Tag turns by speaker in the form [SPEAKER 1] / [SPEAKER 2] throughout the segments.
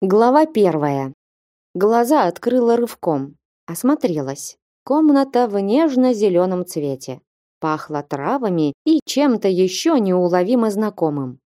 [SPEAKER 1] Глава первая. Глаза открыла рывком. Осмотрелась. Комната в нежно-зеленом цвете. Пахло травами и чем-то еще неуловимо знакомым.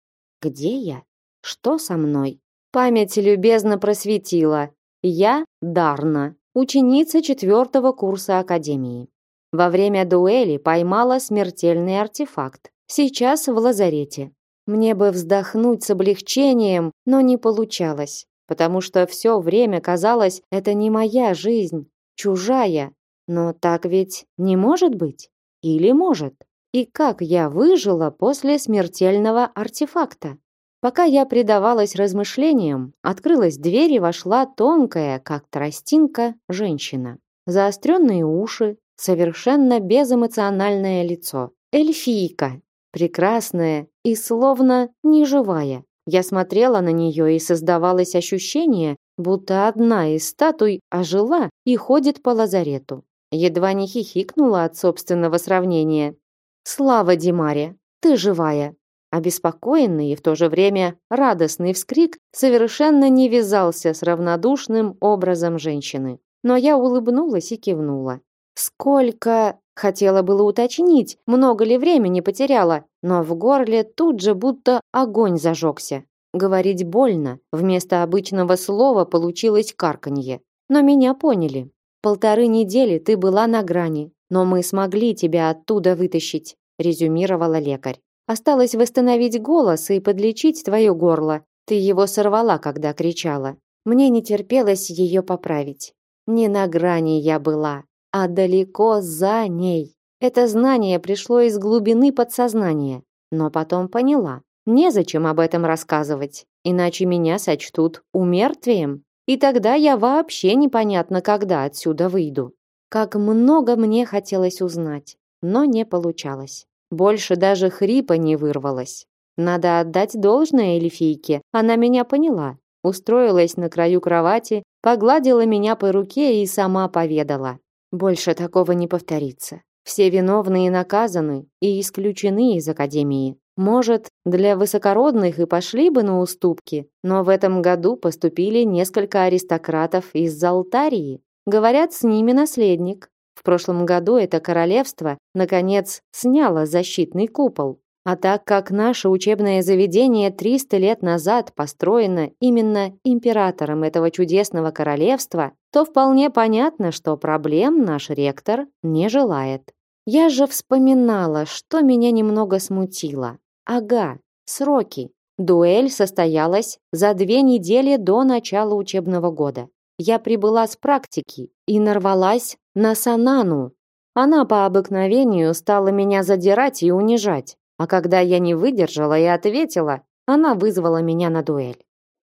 [SPEAKER 1] Где я? Что со мной? Память любезно просветила. Я Дарна, ученица четвертого курса Академии. Во время дуэли поймала смертельный артефакт. Сейчас в лазарете. Мне бы вздохнуть с облегчением, но не получалось потому что все время казалось, это не моя жизнь, чужая. Но так ведь не может быть? Или может? И как я выжила после смертельного артефакта? Пока я предавалась размышлениям, открылась дверь и вошла тонкая, как тростинка, женщина. Заостренные уши, совершенно безэмоциональное лицо. Эльфийка, прекрасная и словно неживая. Я смотрела на нее, и создавалось ощущение, будто одна из статуй ожила и ходит по лазарету. Едва не хихикнула от собственного сравнения. «Слава Димаре, ты живая!» Обеспокоенный и в то же время радостный вскрик совершенно не вязался с равнодушным образом женщины. Но я улыбнулась и кивнула. «Сколько...» Хотела было уточнить, много ли времени потеряла, но в горле тут же будто огонь зажегся. Говорить больно, вместо обычного слова получилось карканье. Но меня поняли. Полторы недели ты была на грани, но мы смогли тебя оттуда вытащить, резюмировала лекарь. Осталось восстановить голос и подлечить твое горло. Ты его сорвала, когда кричала. Мне не терпелось ее поправить. Не на грани я была, а далеко за ней. Это знание пришло из глубины подсознания, но потом поняла. Незачем об этом рассказывать, иначе меня сочтут умертвием, и тогда я вообще непонятно, когда отсюда выйду. Как много мне хотелось узнать, но не получалось. Больше даже хрипа не вырвалось. Надо отдать должное эльфийке, она меня поняла. Устроилась на краю кровати, погладила меня по руке и сама поведала. Больше такого не повторится. Все виновные наказаны и исключены из академии. Может, для высокородных и пошли бы на уступки, но в этом году поступили несколько аристократов из Залтарии. Говорят, с ними наследник. В прошлом году это королевство наконец сняло защитный купол. А так как наше учебное заведение 300 лет назад построено именно императором этого чудесного королевства, то вполне понятно, что проблем наш ректор не желает. Я же вспоминала, что меня немного смутило. Ага, сроки. Дуэль состоялась за две недели до начала учебного года. Я прибыла с практики и нарвалась на Санану. Она по обыкновению стала меня задирать и унижать. А когда я не выдержала и ответила, она вызвала меня на дуэль.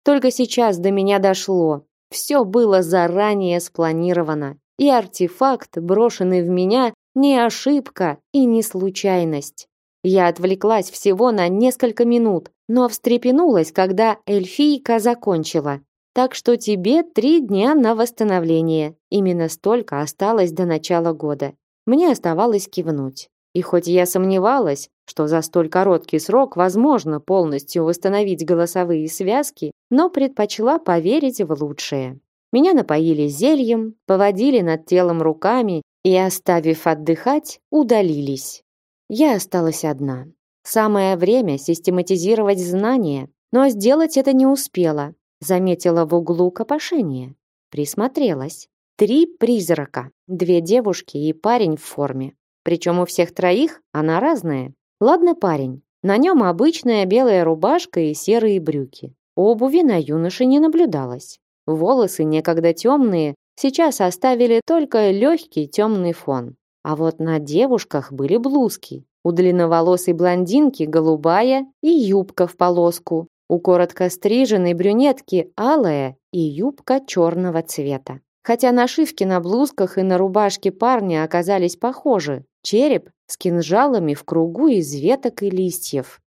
[SPEAKER 1] Только сейчас до меня дошло. Все было заранее спланировано. И артефакт, брошенный в меня, не ошибка и не случайность. Я отвлеклась всего на несколько минут, но встрепенулась, когда эльфийка закончила. Так что тебе три дня на восстановление. Именно столько осталось до начала года. Мне оставалось кивнуть. И хоть я сомневалась, что за столь короткий срок возможно полностью восстановить голосовые связки, но предпочла поверить в лучшее. Меня напоили зельем, поводили над телом руками и, оставив отдыхать, удалились. Я осталась одна. Самое время систематизировать знания, но сделать это не успела. Заметила в углу копошение. Присмотрелась. Три призрака, две девушки и парень в форме. Причем у всех троих она разная. Ладно, парень. На нем обычная белая рубашка и серые брюки. Обуви на юноше не наблюдалось. Волосы, некогда темные, сейчас оставили только легкий темный фон. А вот на девушках были блузки. У длинноволосой блондинки голубая и юбка в полоску. У коротко стриженной брюнетки алая и юбка черного цвета. Хотя нашивки на блузках и на рубашке парня оказались похожи, череп с кинжалами в кругу из веток и листьев.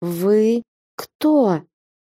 [SPEAKER 1] «Вы кто?»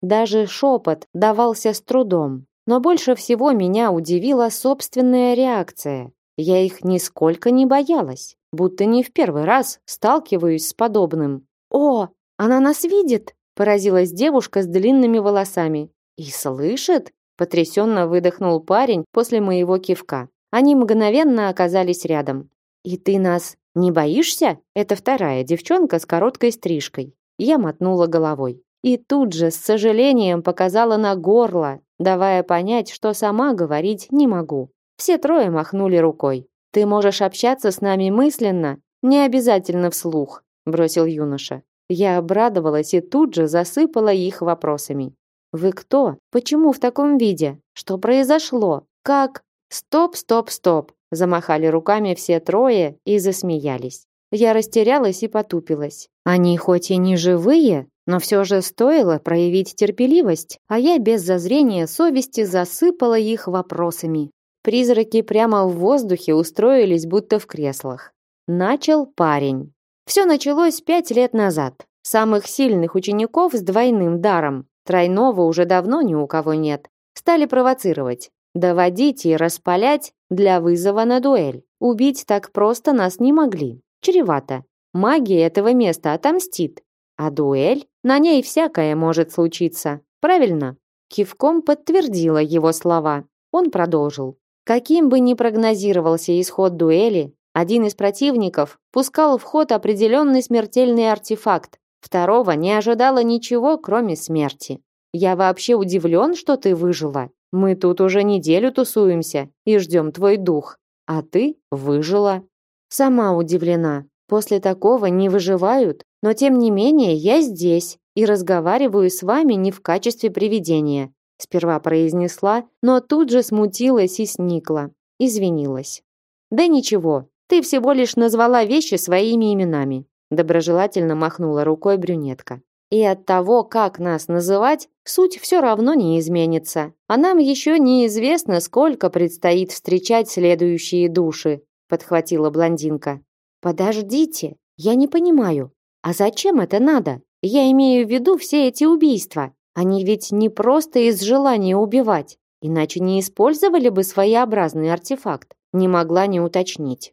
[SPEAKER 1] Даже шепот давался с трудом. Но больше всего меня удивила собственная реакция. Я их нисколько не боялась, будто не в первый раз сталкиваюсь с подобным. «О, она нас видит!» – поразилась девушка с длинными волосами. «И слышит?» Потрясенно выдохнул парень после моего кивка. Они мгновенно оказались рядом. И ты нас не боишься? Это вторая девчонка с короткой стрижкой. Я мотнула головой. И тут же с сожалением показала на горло, давая понять, что сама говорить не могу. Все трое махнули рукой. Ты можешь общаться с нами мысленно, не обязательно вслух, бросил юноша. Я обрадовалась и тут же засыпала их вопросами. Вы кто? Почему в таком виде? Что произошло? Как? Стоп, стоп, стоп, замахали руками все трое и засмеялись. Я растерялась и потупилась. Они хоть и не живые, но все же стоило проявить терпеливость, а я без зазрения совести засыпала их вопросами. Призраки прямо в воздухе устроились будто в креслах. Начал парень. Все началось пять лет назад. Самых сильных учеников с двойным даром, тройного уже давно ни у кого нет, стали провоцировать, доводить и распалять для вызова на дуэль. Убить так просто нас не могли. Чревато. Магия этого места отомстит. А дуэль? На ней всякое может случиться. Правильно? Кивком подтвердила его слова. Он продолжил. Каким бы ни прогнозировался исход дуэли, один из противников пускал в ход определенный смертельный артефакт, второго не ожидало ничего, кроме смерти. Я вообще удивлен, что ты выжила. Мы тут уже неделю тусуемся и ждем твой дух, а ты выжила. Сама удивлена. После такого не выживают, но тем не менее я здесь и разговариваю с вами не в качестве привидения. Сперва произнесла, но тут же смутилась и сникла. Извинилась. Да ничего, ты всего лишь назвала вещи своими именами, доброжелательно махнула рукой брюнетка. И от того, как нас называть, суть все равно не изменится. А нам еще неизвестно, сколько предстоит встречать следующие души, подхватила блондинка. Подождите, я не понимаю. А зачем это надо? Я имею в виду все эти убийства. Они ведь не просто из желания убивать, иначе не использовали бы своеобразный артефакт. Не могла не уточнить.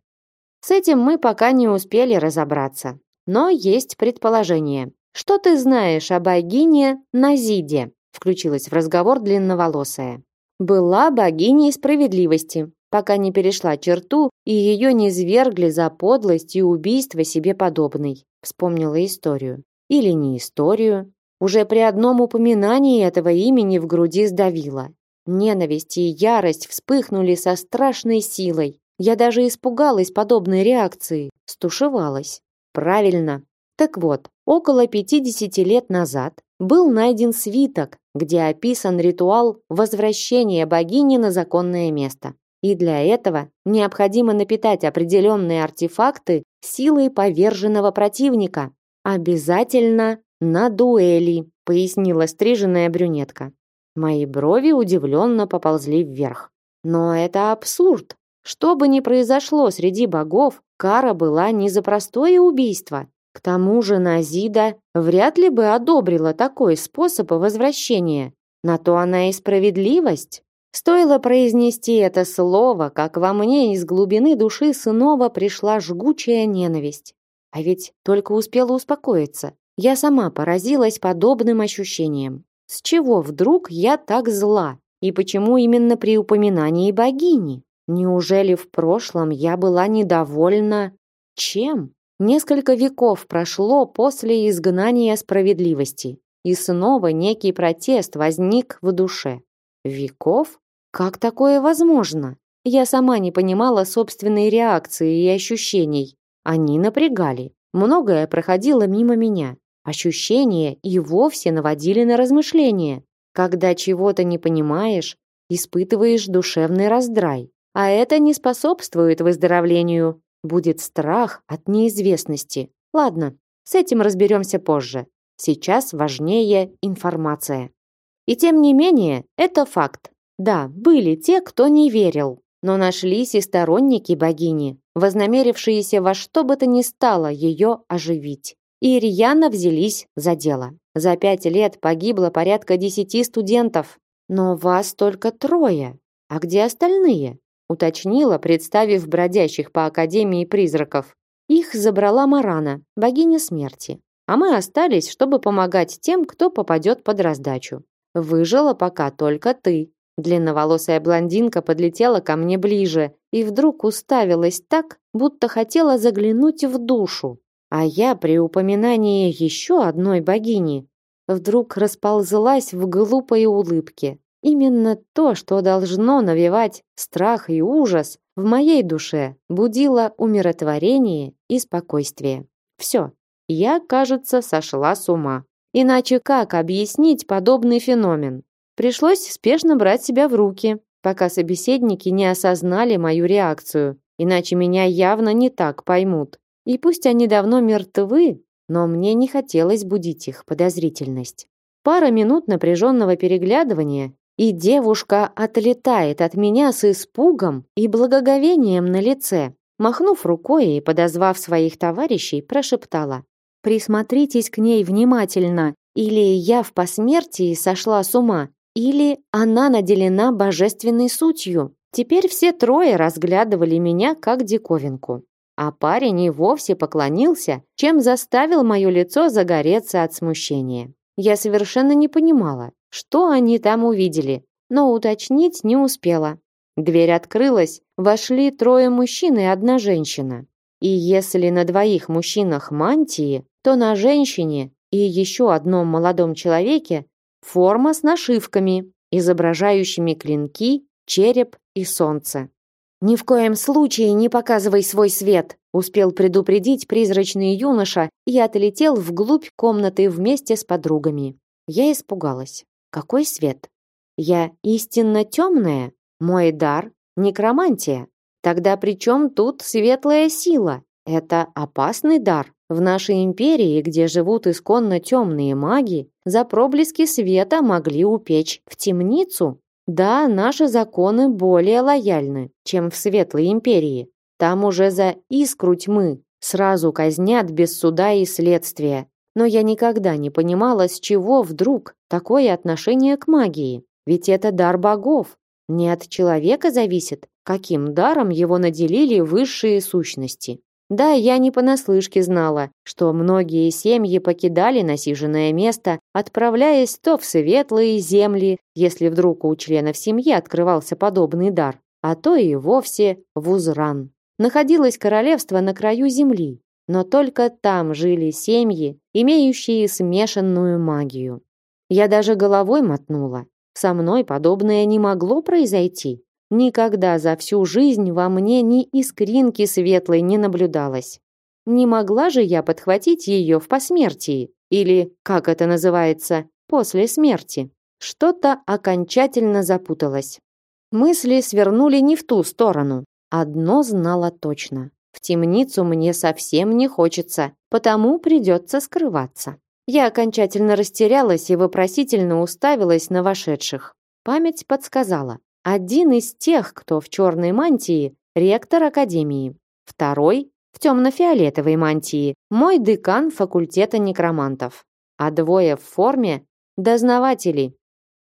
[SPEAKER 1] С этим мы пока не успели разобраться. Но есть предположение. Что ты знаешь о богине Назиде? Включилась в разговор длинноволосая. Была богиней справедливости, пока не перешла черту и ее не свергли за подлость и убийство себе подобной. Вспомнила историю. Или не историю. Уже при одном упоминании этого имени в груди сдавило. Ненависть и ярость вспыхнули со страшной силой. Я даже испугалась подобной реакции, стушевалась. Правильно. Так вот, около 50 лет назад был найден свиток, где описан ритуал возвращения богини на законное место. И для этого необходимо напитать определенные артефакты силой поверженного противника. Обязательно на дуэли, пояснила стриженная брюнетка. Мои брови удивленно поползли вверх. Но это абсурд. Что бы ни произошло среди богов, кара была не за простое убийство. К тому же Назида вряд ли бы одобрила такой способ возвращения. На то она и справедливость. Стоило произнести это слово, как во мне из глубины души снова пришла жгучая ненависть. А ведь только успела успокоиться. Я сама поразилась подобным ощущением. С чего вдруг я так зла? И почему именно при упоминании богини? Неужели в прошлом я была недовольна чем? Несколько веков прошло после изгнания справедливости, и снова некий протест возник в душе. Веков? Как такое возможно? Я сама не понимала собственной реакции и ощущений. Они напрягали. Многое проходило мимо меня. Ощущения и вовсе наводили на размышления. Когда чего-то не понимаешь, испытываешь душевный раздрай. А это не способствует выздоровлению. Будет страх от неизвестности. Ладно, с этим разберемся позже. Сейчас важнее информация. И тем не менее, это факт. Да, были те, кто не верил, но нашлись и сторонники богини, вознамерившиеся во что бы то ни стало ее оживить. И рьяно взялись за дело. За пять лет погибло порядка десяти студентов. Но вас только трое. А где остальные? Уточнила, представив бродящих по академии призраков. Их забрала Марана, богиня смерти. А мы остались, чтобы помогать тем, кто попадет под раздачу. Выжила пока только ты. Длинноволосая блондинка подлетела ко мне ближе и вдруг уставилась так, будто хотела заглянуть в душу. А я при упоминании еще одной богини вдруг расползлась в глупой улыбке. Именно то, что должно навевать страх и ужас, в моей душе будило умиротворение и спокойствие. Все, я, кажется, сошла с ума. Иначе как объяснить подобный феномен? Пришлось спешно брать себя в руки, пока собеседники не осознали мою реакцию, иначе меня явно не так поймут. И пусть они давно мертвы, но мне не хотелось будить их подозрительность. Пара минут напряженного переглядывания, и девушка отлетает от меня с испугом и благоговением на лице. Махнув рукой и подозвав своих товарищей, прошептала. «Присмотритесь к ней внимательно, или я в посмертии сошла с ума, или она наделена божественной сутью». Теперь все трое разглядывали меня как диковинку. А парень и вовсе поклонился, чем заставил мое лицо загореться от смущения. Я совершенно не понимала, что они там увидели, но уточнить не успела. Дверь открылась, вошли трое мужчин и одна женщина. И если на двоих мужчинах мантии, то на женщине и еще одном молодом человеке форма с нашивками, изображающими клинки, череп и солнце. «Ни в коем случае не показывай свой свет!» успел предупредить призрачный юноша и отлетел вглубь комнаты вместе с подругами. Я испугалась. Какой свет? Я истинно темная? Мой дар — некромантия. Тогда при чем тут светлая сила? Это опасный дар. В нашей империи, где живут исконно темные маги, за проблески света могли упечь в темницу. Да, наши законы более лояльны, чем в Светлой империи. Там уже за искру тьмы сразу казнят без суда и следствия. Но я никогда не понимала, с чего вдруг такое отношение к магии. Ведь это дар богов. Не от человека зависит, каким даром его наделили высшие сущности. Да, я не понаслышке знала, что многие семьи покидали насиженное место, отправляясь то в светлые земли, если вдруг у членов семьи открывался подобный дар, а то и вовсе в Узран. Находилось королевство на краю земли, но только там жили семьи, имеющие смешанную магию. Я даже головой мотнула. Со мной подобное не могло произойти. Никогда за всю жизнь во мне ни искринки светлой не наблюдалось. Не могла же я подхватить ее в посмертии, или, как это называется, после смерти. Что-то окончательно запуталось. Мысли свернули не в ту сторону. Одно знала точно. В темницу мне совсем не хочется, потому придется скрываться. Я окончательно растерялась и вопросительно уставилась на вошедших. Память подсказала. Один из тех, кто в черной мантии, ректор академии. Второй в темно-фиолетовой мантии, мой декан факультета некромантов. А двое в форме дознаватели.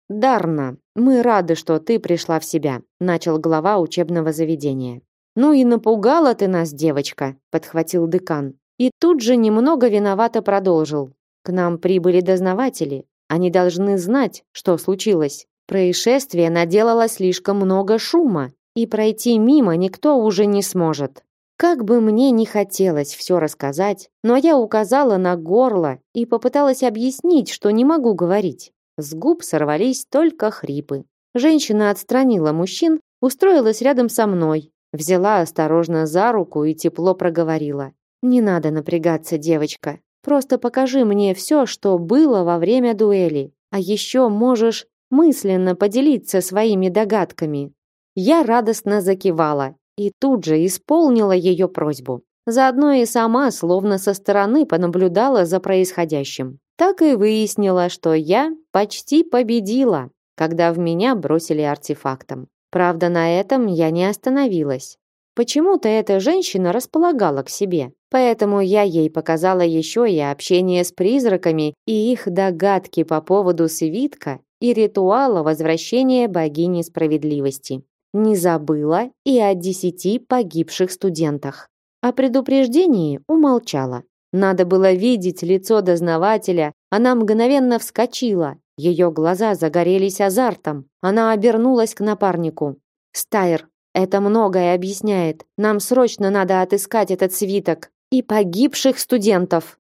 [SPEAKER 1] Дарна, мы рады, что ты пришла в себя, начал глава учебного заведения. Ну и напугала ты нас, девочка, подхватил декан. И тут же немного виновато продолжил. К нам прибыли дознаватели. Они должны знать, что случилось. Происшествие наделало слишком много шума, и пройти мимо никто уже не сможет. Как бы мне ни хотелось все рассказать, но я указала на горло и попыталась объяснить, что не могу говорить. С губ сорвались только хрипы. Женщина отстранила мужчин, устроилась рядом со мной, взяла осторожно за руку и тепло проговорила. «Не надо напрягаться, девочка. Просто покажи мне все, что было во время дуэли. А еще можешь мысленно поделиться своими догадками. Я радостно закивала и тут же исполнила ее просьбу. Заодно и сама словно со стороны понаблюдала за происходящим. Так и выяснила, что я почти победила, когда в меня бросили артефактом. Правда, на этом я не остановилась. Почему-то эта женщина располагала к себе, поэтому я ей показала еще и общение с призраками и их догадки по поводу свитка и ритуала возвращения богини справедливости. Не забыла и о десяти погибших студентах. О предупреждении умолчала. Надо было видеть лицо дознавателя, она мгновенно вскочила, Ее глаза загорелись азартом. Она обернулась к напарнику. «Стайр, это многое объясняет. Нам срочно надо отыскать этот свиток и погибших студентов».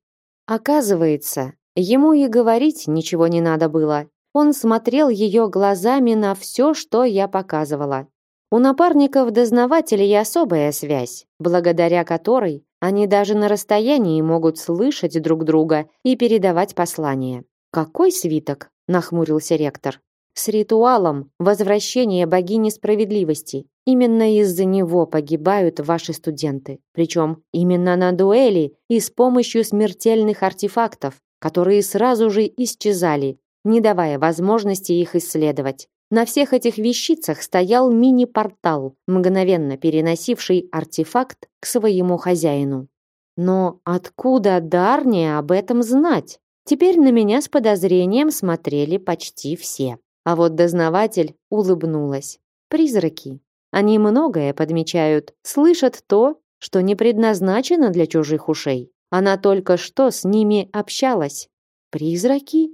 [SPEAKER 1] Оказывается, ему и говорить ничего не надо было. Он смотрел ее глазами на все, что я показывала. У напарников-дознавателей особая связь, благодаря которой они даже на расстоянии могут слышать друг друга и передавать послания. «Какой свиток?» – нахмурился ректор. «С ритуалом возвращения богини справедливости. Именно из-за него погибают ваши студенты. Причем именно на дуэли и с помощью смертельных артефактов, которые сразу же исчезали, не давая возможности их исследовать. На всех этих вещицах стоял мини-портал, мгновенно переносивший артефакт к своему хозяину. Но откуда Дарне об этом знать? Теперь на меня с подозрением смотрели почти все. А вот дознаватель улыбнулась. Призраки. Они многое подмечают, слышат то, что не предназначено для чужих ушей. Она только что с ними общалась. Призраки?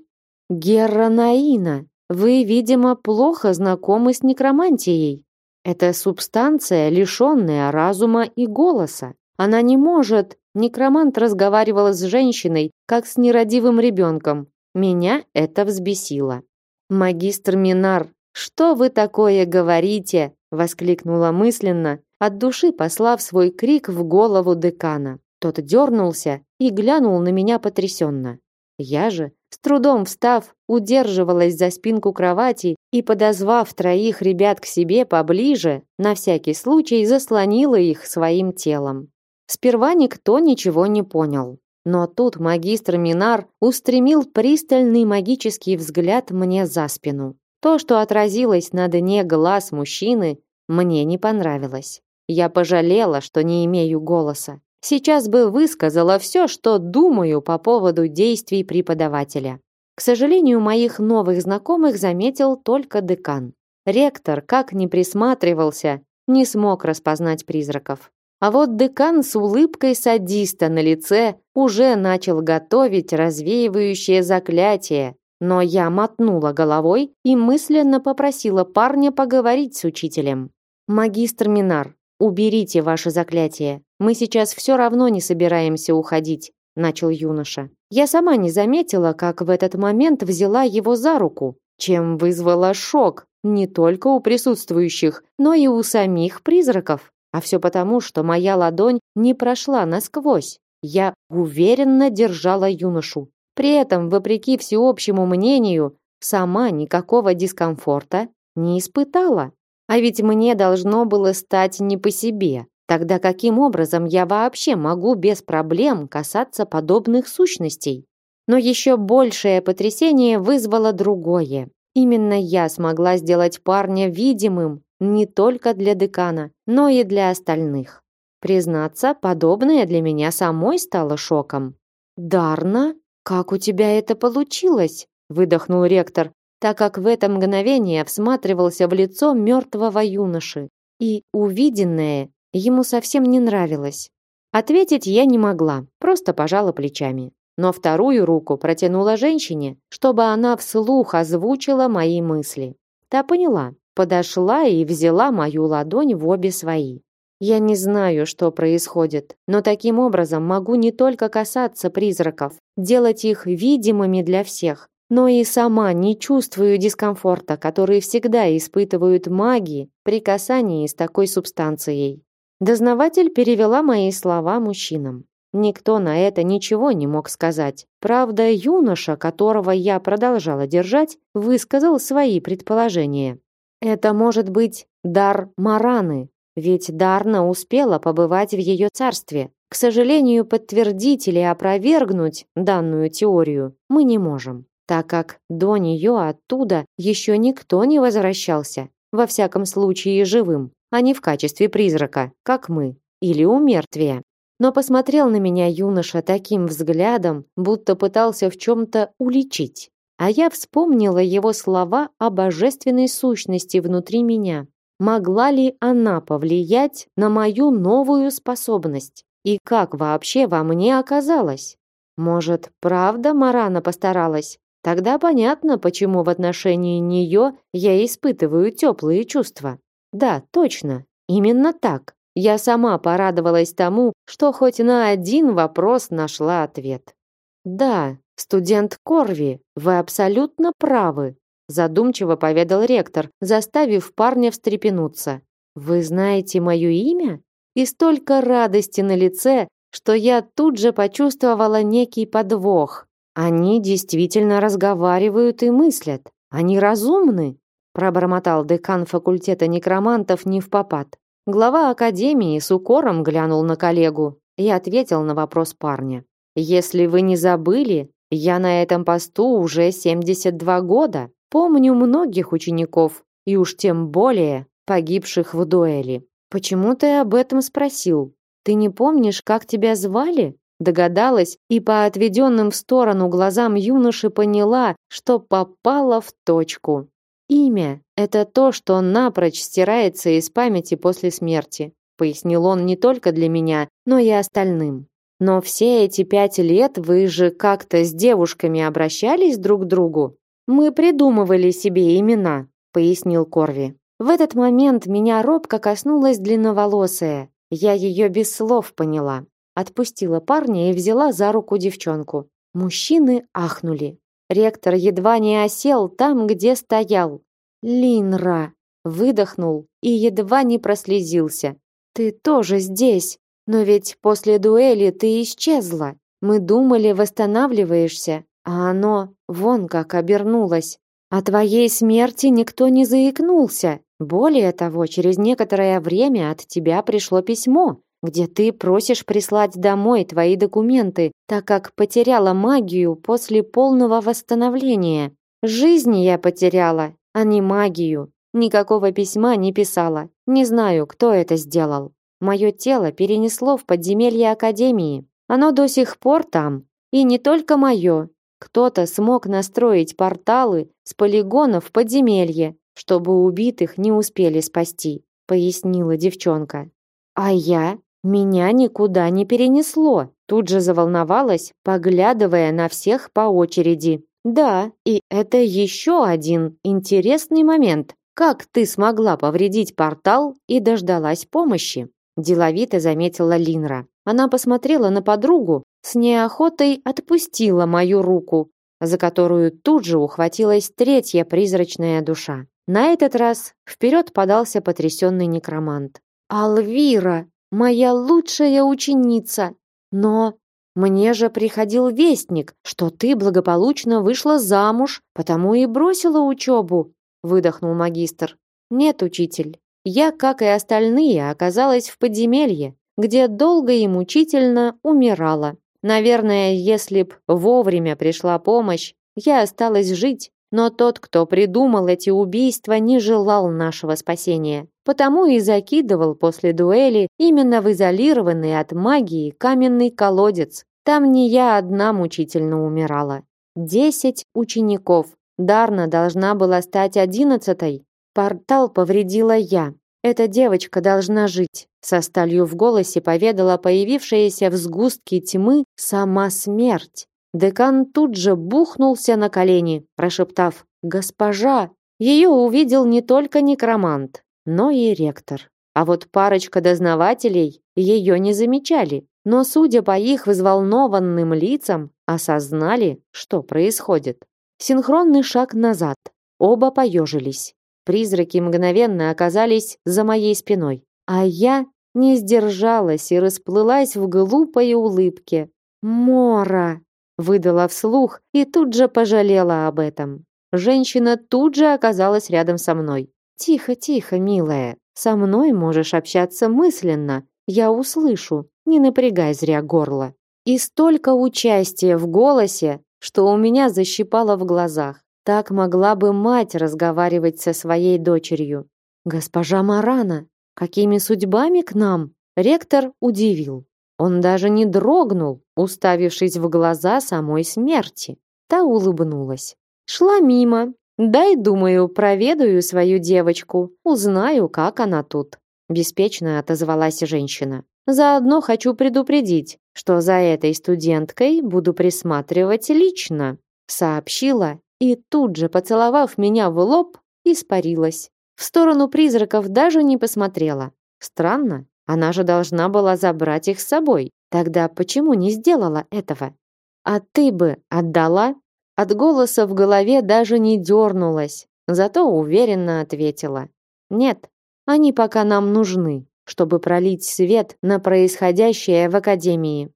[SPEAKER 1] Герранаина. Вы, видимо, плохо знакомы с некромантией. Это субстанция, лишенная разума и голоса. Она не может. Некромант разговаривала с женщиной, как с нерадивым ребенком. Меня это взбесило. Магистр Минар, что вы такое говорите? воскликнула мысленно, от души послав свой крик в голову декана. Тот дернулся и глянул на меня потрясенно. Я же, с трудом встав, удерживалась за спинку кровати и, подозвав троих ребят к себе поближе, на всякий случай заслонила их своим телом. Сперва никто ничего не понял. Но тут магистр Минар устремил пристальный магический взгляд мне за спину. То, что отразилось на дне глаз мужчины, мне не понравилось. Я пожалела, что не имею голоса. Сейчас бы высказала все, что думаю по поводу действий преподавателя. К сожалению, моих новых знакомых заметил только декан. Ректор, как ни присматривался, не смог распознать призраков. А вот декан с улыбкой садиста на лице уже начал готовить развеивающее заклятие, но я мотнула головой и мысленно попросила парня поговорить с учителем. «Магистр Минар, уберите ваше заклятие. Мы сейчас все равно не собираемся уходить, начал юноша. Я сама не заметила, как в этот момент взяла его за руку, чем вызвала шок не только у присутствующих, но и у самих призраков. А все потому, что моя ладонь не прошла насквозь. Я уверенно держала юношу. При этом, вопреки всеобщему мнению, сама никакого дискомфорта не испытала. А ведь мне должно было стать не по себе. Тогда каким образом я вообще могу без проблем касаться подобных сущностей? Но еще большее потрясение вызвало другое. Именно я смогла сделать парня видимым не только для декана, но и для остальных. Признаться, подобное для меня самой стало шоком. «Дарна, как у тебя это получилось?» выдохнул ректор, так как в это мгновение всматривался в лицо мертвого юноши. И увиденное ему совсем не нравилось. Ответить я не могла, просто пожала плечами. Но вторую руку протянула женщине, чтобы она вслух озвучила мои мысли. Та поняла, подошла и взяла мою ладонь в обе свои. Я не знаю, что происходит, но таким образом могу не только касаться призраков, делать их видимыми для всех, но и сама не чувствую дискомфорта, который всегда испытывают маги при касании с такой субстанцией. Дознаватель перевела мои слова мужчинам. Никто на это ничего не мог сказать. Правда, юноша, которого я продолжала держать, высказал свои предположения. Это может быть дар Мараны, ведь Дарна успела побывать в ее царстве. К сожалению, подтвердить или опровергнуть данную теорию мы не можем, так как до нее оттуда еще никто не возвращался, во всяком случае живым а не в качестве призрака, как мы, или у мертвия. Но посмотрел на меня юноша таким взглядом, будто пытался в чем-то уличить. А я вспомнила его слова о божественной сущности внутри меня. Могла ли она повлиять на мою новую способность? И как вообще во мне оказалось? Может, правда Марана постаралась? Тогда понятно, почему в отношении нее я испытываю теплые чувства. Да, точно, именно так. Я сама порадовалась тому, что хоть на один вопрос нашла ответ. Да, студент Корви, вы абсолютно правы, задумчиво поведал ректор, заставив парня встрепенуться. Вы знаете мое имя? И столько радости на лице, что я тут же почувствовала некий подвох. Они действительно разговаривают и мыслят. Они разумны, пробормотал декан факультета некромантов не в попад. Глава академии с укором глянул на коллегу и ответил на вопрос парня. Если вы не забыли, я на этом посту уже 72 года. Помню многих учеников, и уж тем более погибших в дуэли. Почему ты об этом спросил? Ты не помнишь, как тебя звали? Догадалась и по отведенным в сторону глазам юноши поняла, что попала в точку. Имя – это то, что напрочь стирается из памяти после смерти, пояснил он не только для меня, но и остальным. Но все эти пять лет вы же как-то с девушками обращались друг к другу? Мы придумывали себе имена, пояснил Корви. В этот момент меня робко коснулась длинноволосая. Я ее без слов поняла. Отпустила парня и взяла за руку девчонку. Мужчины ахнули. Ректор едва не осел там, где стоял. Линра выдохнул и едва не прослезился. Ты тоже здесь, но ведь после дуэли ты исчезла. Мы думали, восстанавливаешься, а оно вон как обернулось. О твоей смерти никто не заикнулся. Более того, через некоторое время от тебя пришло письмо, где ты просишь прислать домой твои документы, так как потеряла магию после полного восстановления. Жизнь я потеряла, а не магию. Никакого письма не писала. Не знаю, кто это сделал. Мое тело перенесло в подземелье Академии. Оно до сих пор там. И не только мое. Кто-то смог настроить порталы с полигонов в подземелье, чтобы убитых не успели спасти, пояснила девчонка. А я? Меня никуда не перенесло. Тут же заволновалась, поглядывая на всех по очереди. Да, и это еще один интересный момент. Как ты смогла повредить портал и дождалась помощи? Деловито заметила Линра. Она посмотрела на подругу, с неохотой отпустила мою руку, за которую тут же ухватилась третья призрачная душа. На этот раз вперед подался потрясенный некромант. «Алвира!» моя лучшая ученица. Но мне же приходил вестник, что ты благополучно вышла замуж, потому и бросила учебу», — выдохнул магистр. «Нет, учитель, я, как и остальные, оказалась в подземелье, где долго и мучительно умирала. Наверное, если б вовремя пришла помощь, я осталась жить, но тот, кто придумал эти убийства, не желал нашего спасения. Потому и закидывал после дуэли именно в изолированный от магии каменный колодец. Там не я одна мучительно умирала. Десять учеников. Дарна должна была стать одиннадцатой. Портал повредила я. Эта девочка должна жить. Со сталью в голосе поведала появившаяся в сгустке тьмы сама смерть. Декан тут же бухнулся на колени, прошептав «Госпожа!». Ее увидел не только некромант, но и ректор. А вот парочка дознавателей ее не замечали, но, судя по их взволнованным лицам, осознали, что происходит. Синхронный шаг назад. Оба поежились. Призраки мгновенно оказались за моей спиной. А я не сдержалась и расплылась в глупой улыбке. «Мора!» выдала вслух и тут же пожалела об этом. Женщина тут же оказалась рядом со мной. Тихо, тихо, милая. Со мной можешь общаться мысленно. Я услышу. Не напрягай зря горло. И столько участия в голосе, что у меня защипало в глазах. Так могла бы мать разговаривать со своей дочерью. Госпожа Марана, какими судьбами к нам? Ректор удивил. Он даже не дрогнул, уставившись в глаза самой смерти. Та улыбнулась. Шла мимо. Дай, думаю, проведаю свою девочку, узнаю, как она тут. Беспечно отозвалась женщина. Заодно хочу предупредить, что за этой студенткой буду присматривать лично. сообщила и тут же, поцеловав меня в лоб, испарилась. В сторону призраков даже не посмотрела. Странно, она же должна была забрать их с собой. Тогда почему не сделала этого? А ты бы отдала? От голоса в голове даже не дернулась, зато уверенно ответила. Нет, они пока нам нужны, чтобы пролить свет на происходящее в академии.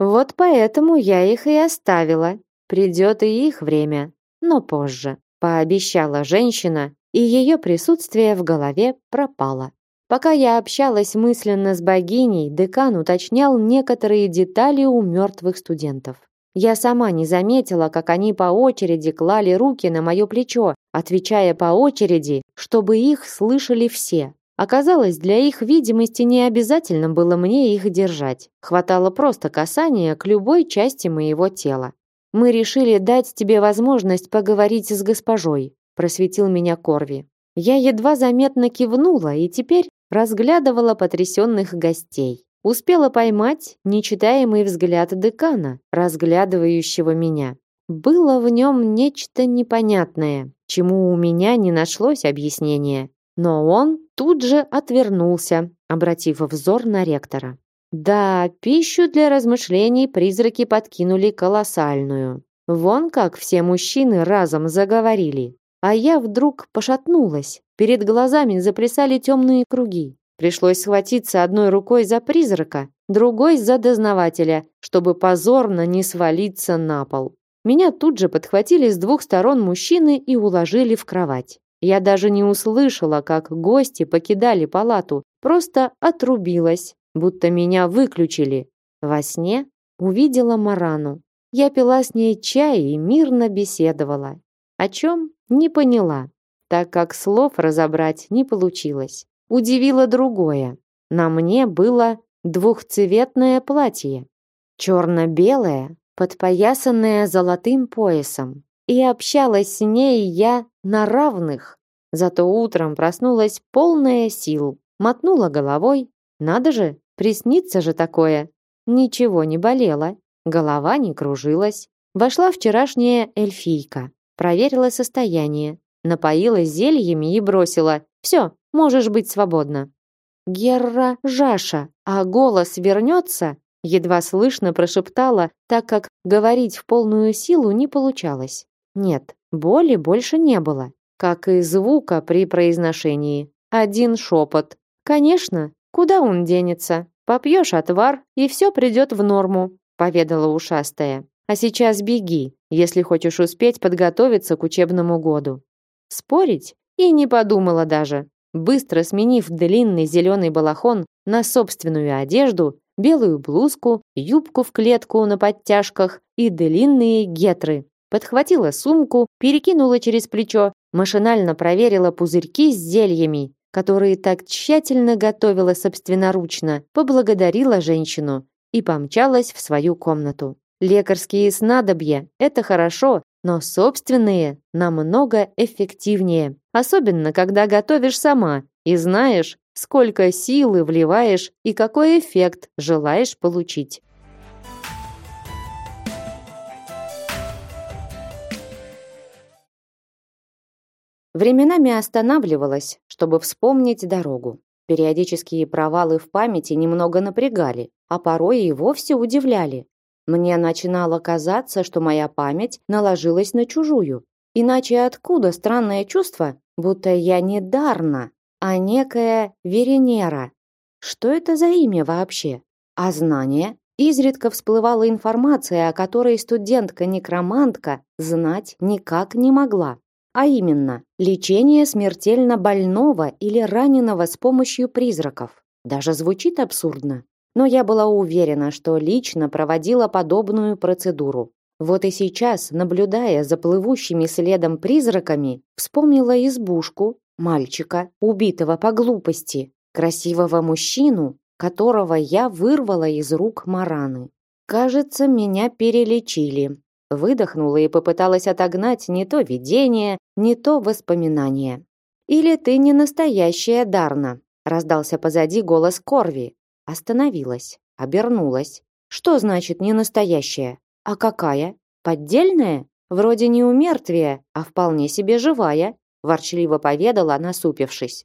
[SPEAKER 1] Вот поэтому я их и оставила. Придет и их время, но позже, пообещала женщина, и ее присутствие в голове пропало. Пока я общалась мысленно с богиней, декан уточнял некоторые детали у мертвых студентов. Я сама не заметила, как они по очереди клали руки на мое плечо, отвечая по очереди, чтобы их слышали все. Оказалось, для их видимости не обязательно было мне их держать. Хватало просто касания к любой части моего тела. Мы решили дать тебе возможность поговорить с госпожой, просветил меня Корви. Я едва заметно кивнула и теперь разглядывала потрясенных гостей. Успела поймать нечитаемый взгляд декана, разглядывающего меня. Было в нем нечто непонятное, чему у меня не нашлось объяснения. Но он тут же отвернулся, обратив взор на ректора. Да, пищу для размышлений призраки подкинули колоссальную. Вон как все мужчины разом заговорили. А я вдруг пошатнулась. Перед глазами заплясали темные круги. Пришлось схватиться одной рукой за призрака, другой за дознавателя, чтобы позорно не свалиться на пол. Меня тут же подхватили с двух сторон мужчины и уложили в кровать. Я даже не услышала, как гости покидали палату, просто отрубилась, будто меня выключили. Во сне увидела Марану. Я пила с ней чай и мирно беседовала. О чем? Не поняла, так как слов разобрать не получилось. Удивило другое. На мне было двухцветное платье. Черно-белое, подпоясанное золотым поясом и общалась с ней я на равных. Зато утром проснулась полная сил, мотнула головой. Надо же, приснится же такое. Ничего не болело, голова не кружилась. Вошла вчерашняя эльфийка, проверила состояние, напоила зельями и бросила. «Все, можешь быть свободна». «Герра Жаша, а голос вернется?» Едва слышно прошептала, так как говорить в полную силу не получалось. Нет, боли больше не было, как и звука при произношении. Один шепот. Конечно, куда он денется? Попьешь отвар, и все придет в норму, поведала ушастая. А сейчас беги, если хочешь успеть подготовиться к учебному году. Спорить? И не подумала даже. Быстро сменив длинный зеленый балахон на собственную одежду, белую блузку, юбку в клетку на подтяжках и длинные гетры, подхватила сумку, перекинула через плечо, машинально проверила пузырьки с зельями, которые так тщательно готовила собственноручно, поблагодарила женщину и помчалась в свою комнату. Лекарские снадобья – это хорошо, но собственные намного эффективнее, особенно когда готовишь сама и знаешь, сколько силы вливаешь и какой эффект желаешь получить. Временами останавливалась, чтобы вспомнить дорогу. Периодические провалы в памяти немного напрягали, а порой и вовсе удивляли. Мне начинало казаться, что моя память наложилась на чужую. Иначе откуда странное чувство, будто я не Дарна, а некая Веренера? Что это за имя вообще? А знание? Изредка всплывала информация, о которой студентка-некромантка знать никак не могла. А именно, лечение смертельно больного или раненого с помощью призраков. Даже звучит абсурдно. Но я была уверена, что лично проводила подобную процедуру. Вот и сейчас, наблюдая за плывущими следом призраками, вспомнила избушку, мальчика, убитого по глупости, красивого мужчину, которого я вырвала из рук Мараны. Кажется, меня перелечили. Выдохнула и попыталась отогнать не то видение, не то воспоминание. «Или ты не настоящая Дарна?» раздался позади голос Корви. Остановилась, обернулась. «Что значит не настоящая? А какая? Поддельная?» Вроде не у мертвия, а вполне себе живая, ворчливо поведала, насупившись.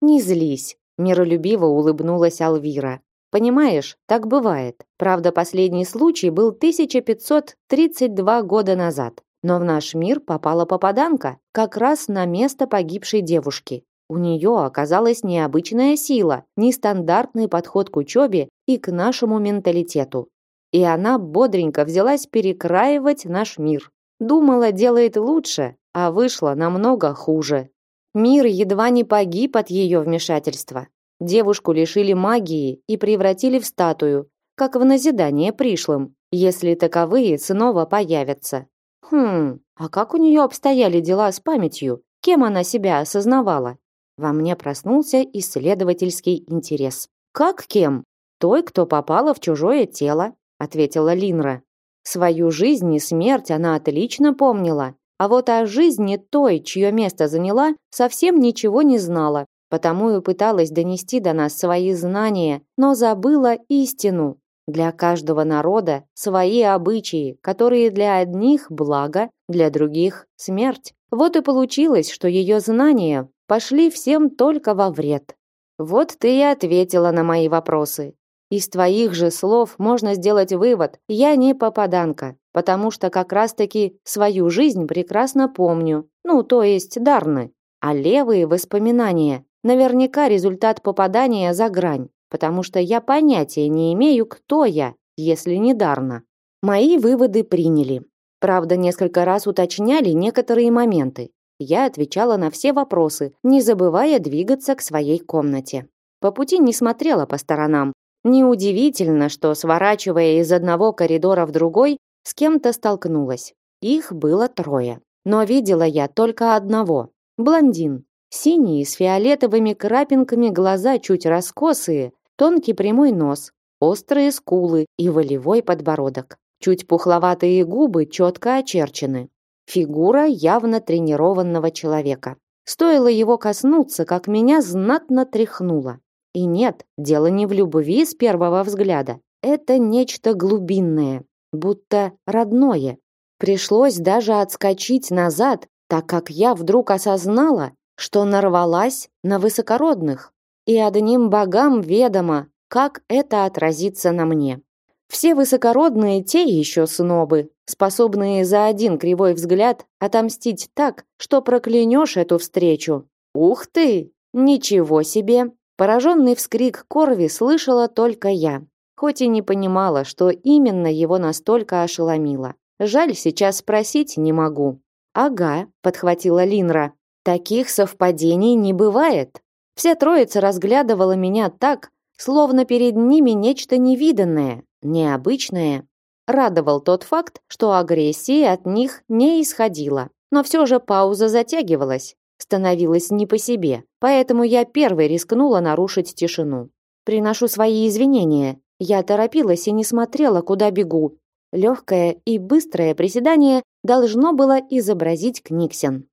[SPEAKER 1] Не злись, миролюбиво улыбнулась Алвира. Понимаешь, так бывает. Правда, последний случай был 1532 года назад. Но в наш мир попала попаданка, как раз на место погибшей девушки. У нее оказалась необычная сила, нестандартный подход к учебе и к нашему менталитету. И она бодренько взялась перекраивать наш мир. Думала, делает лучше, а вышло намного хуже. Мир едва не погиб от ее вмешательства. Девушку лишили магии и превратили в статую, как в назидание пришлым, если таковые снова появятся. Хм, а как у нее обстояли дела с памятью? Кем она себя осознавала? Во мне проснулся исследовательский интерес. Как кем? Той, кто попала в чужое тело, ответила Линра. Свою жизнь и смерть она отлично помнила, а вот о жизни той, чье место заняла, совсем ничего не знала, потому и пыталась донести до нас свои знания, но забыла истину. Для каждого народа свои обычаи, которые для одних благо, для других смерть. Вот и получилось, что ее знания пошли всем только во вред. Вот ты и ответила на мои вопросы. Из твоих же слов можно сделать вывод: я не попаданка, потому что как раз-таки свою жизнь прекрасно помню. Ну, то есть Дарны. А левые воспоминания наверняка результат попадания за грань, потому что я понятия не имею, кто я, если не Дарна. Мои выводы приняли. Правда, несколько раз уточняли некоторые моменты. Я отвечала на все вопросы, не забывая двигаться к своей комнате. По пути не смотрела по сторонам, Неудивительно, что, сворачивая из одного коридора в другой, с кем-то столкнулась. Их было трое. Но видела я только одного. Блондин. Синие с фиолетовыми крапинками глаза чуть раскосые, тонкий прямой нос, острые скулы и волевой подбородок. Чуть пухловатые губы четко очерчены. Фигура явно тренированного человека. Стоило его коснуться, как меня знатно тряхнуло. И нет, дело не в любви с первого взгляда. Это нечто глубинное, будто родное. Пришлось даже отскочить назад, так как я вдруг осознала, что нарвалась на высокородных. И одним богам ведомо, как это отразится на мне. Все высокородные те еще снобы, способные за один кривой взгляд отомстить так, что проклянешь эту встречу. Ух ты! Ничего себе! Пораженный вскрик Корви слышала только я, хоть и не понимала, что именно его настолько ошеломило. Жаль, сейчас спросить не могу. «Ага», — подхватила Линра. «Таких совпадений не бывает». Вся троица разглядывала меня так, словно перед ними нечто невиданное, необычное. Радовал тот факт, что агрессии от них не исходило. Но все же пауза затягивалась, становилось не по себе, поэтому я первой рискнула нарушить тишину. Приношу свои извинения. Я торопилась и не смотрела, куда бегу. Легкое и быстрое приседание должно было изобразить Книксен.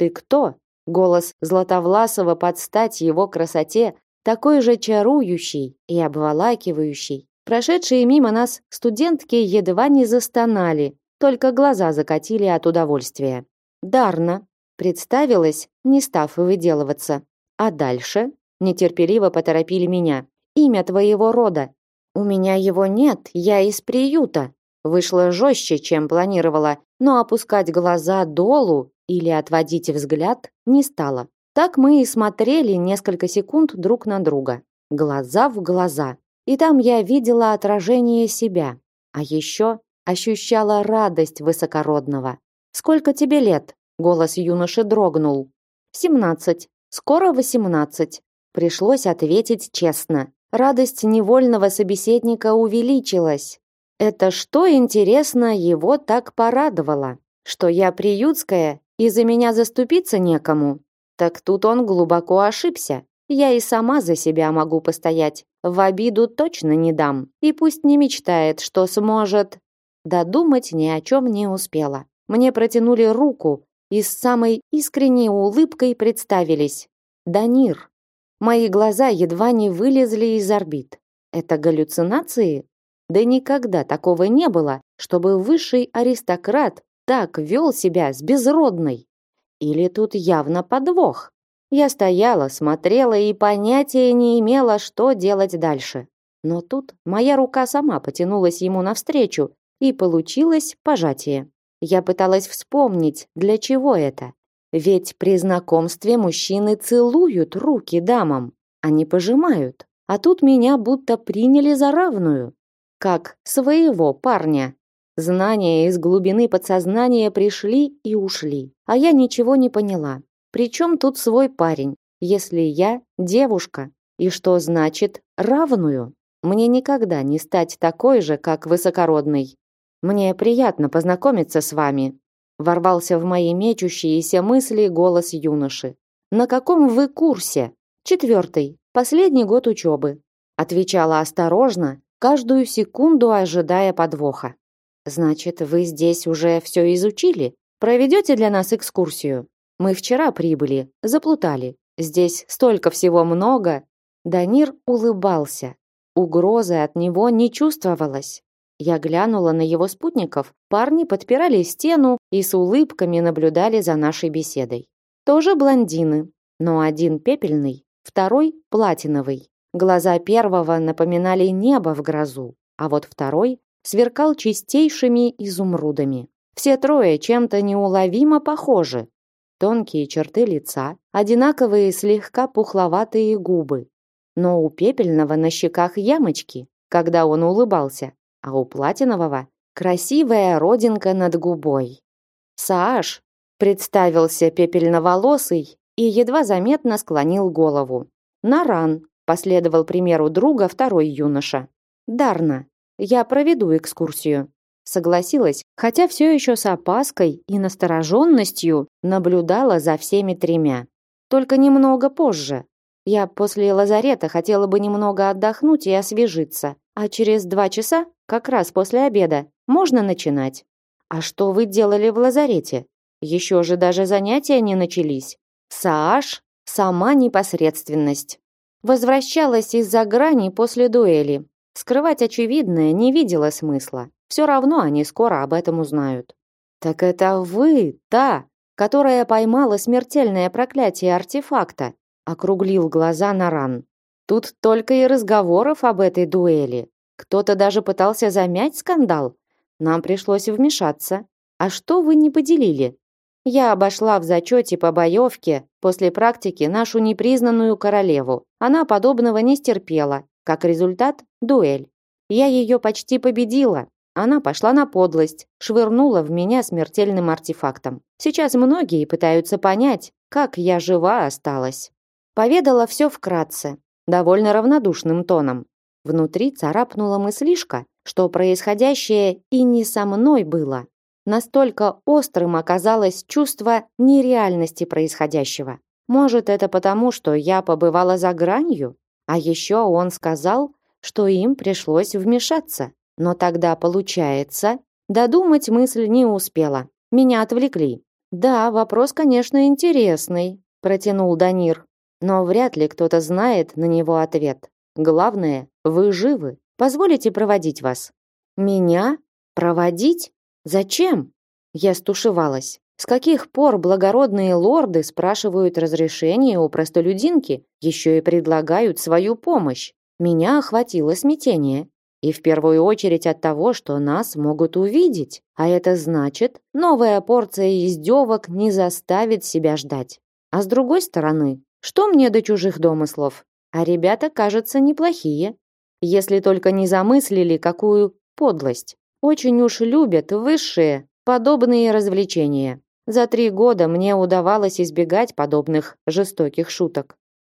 [SPEAKER 1] «Ты кто?» Голос Златовласова под стать его красоте, такой же чарующий и обволакивающий. Прошедшие мимо нас студентки едва не застонали, только глаза закатили от удовольствия. «Дарна», Представилась, не став выделываться. А дальше нетерпеливо поторопили меня. Имя твоего рода. У меня его нет, я из приюта. Вышло жестче, чем планировала, но опускать глаза долу или отводить взгляд не стала. Так мы и смотрели несколько секунд друг на друга, глаза в глаза. И там я видела отражение себя, а еще ощущала радость высокородного. Сколько тебе лет? Голос юноши дрогнул. «Семнадцать. Скоро восемнадцать». Пришлось ответить честно. Радость невольного собеседника увеличилась. Это что, интересно, его так порадовало? Что я приютская, и за меня заступиться некому? Так тут он глубоко ошибся. Я и сама за себя могу постоять. В обиду точно не дам. И пусть не мечтает, что сможет. Додумать ни о чем не успела. Мне протянули руку, и с самой искренней улыбкой представились. Данир. Мои глаза едва не вылезли из орбит. Это галлюцинации? Да никогда такого не было, чтобы высший аристократ так вел себя с безродной? Или тут явно подвох? Я стояла, смотрела и понятия не имела, что делать дальше. Но тут моя рука сама потянулась ему навстречу, и получилось пожатие. Я пыталась вспомнить, для чего это. Ведь при знакомстве мужчины целуют руки дамам, а не пожимают. А тут меня будто приняли за равную, как своего парня. Знания из глубины подсознания пришли и ушли, а я ничего не поняла. Причем тут свой парень, если я девушка? И что значит равную? Мне никогда не стать такой же, как высокородный. Мне приятно познакомиться с вами, ворвался в мои мечущиеся мысли голос юноши. На каком вы курсе? Четвертый, последний год учебы. Отвечала осторожно, каждую секунду ожидая подвоха. Значит, вы здесь уже все изучили? Проведете для нас экскурсию? Мы вчера прибыли, заплутали. Здесь столько всего много. Данир улыбался. Угрозы от него не чувствовалось. Я глянула на его спутников. Парни подпирали стену и с улыбками наблюдали за нашей беседой. Тоже блондины, но один пепельный, второй платиновый. Глаза первого напоминали небо в грозу, а вот второй сверкал чистейшими изумрудами. Все трое чем-то неуловимо похожи, тонкие черты лица, одинаковые слегка пухловатые губы. Но у пепельного на щеках ямочки, когда он улыбался, а у платинового красивая родинка над губой. Сааш представился пепельноволосый и едва заметно склонил голову. Наран последовал примеру друга второй юноша. Дарна, я проведу экскурсию согласилась, хотя все еще с опаской и настороженностью наблюдала за всеми тремя. Только немного позже. Я после лазарета хотела бы немного отдохнуть и освежиться, а через два часа, как раз после обеда, можно начинать. А что вы делали в лазарете? Еще же даже занятия не начались. Сааш – сама непосредственность. Возвращалась из-за грани после дуэли. Скрывать очевидное не видела смысла. Все равно они скоро об этом узнают. Так это вы, та, которая поймала смертельное проклятие артефакта, округлил глаза Наран. Тут только и разговоров об этой дуэли. Кто-то даже пытался замять скандал. Нам пришлось вмешаться. А что вы не поделили? Я обошла в зачете по боевке после практики нашу непризнанную королеву. Она подобного не стерпела. Как результат – дуэль. Я ее почти победила, она пошла на подлость, швырнула в меня смертельным артефактом. Сейчас многие пытаются понять, как я жива осталась. Поведала все вкратце, довольно равнодушным тоном. Внутри царапнула мыслишка, что происходящее и не со мной было. Настолько острым оказалось чувство нереальности происходящего. Может, это потому, что я побывала за гранью? А еще он сказал, что им пришлось вмешаться. Но тогда получается, додумать мысль не успела. Меня отвлекли. Да, вопрос, конечно, интересный, протянул Данир, но вряд ли кто-то знает на него ответ. Главное, вы живы. Позволите проводить вас. Меня проводить? Зачем? Я стушевалась. С каких пор благородные лорды спрашивают разрешение у простолюдинки, еще и предлагают свою помощь? Меня охватило смятение. И в первую очередь от того, что нас могут увидеть. А это значит, новая порция издевок не заставит себя ждать. А с другой стороны, что мне до чужих домыслов? А ребята, кажется, неплохие. Если только не замыслили какую подлость. Очень уж любят высшие подобные развлечения. За три года мне удавалось избегать подобных жестоких шуток.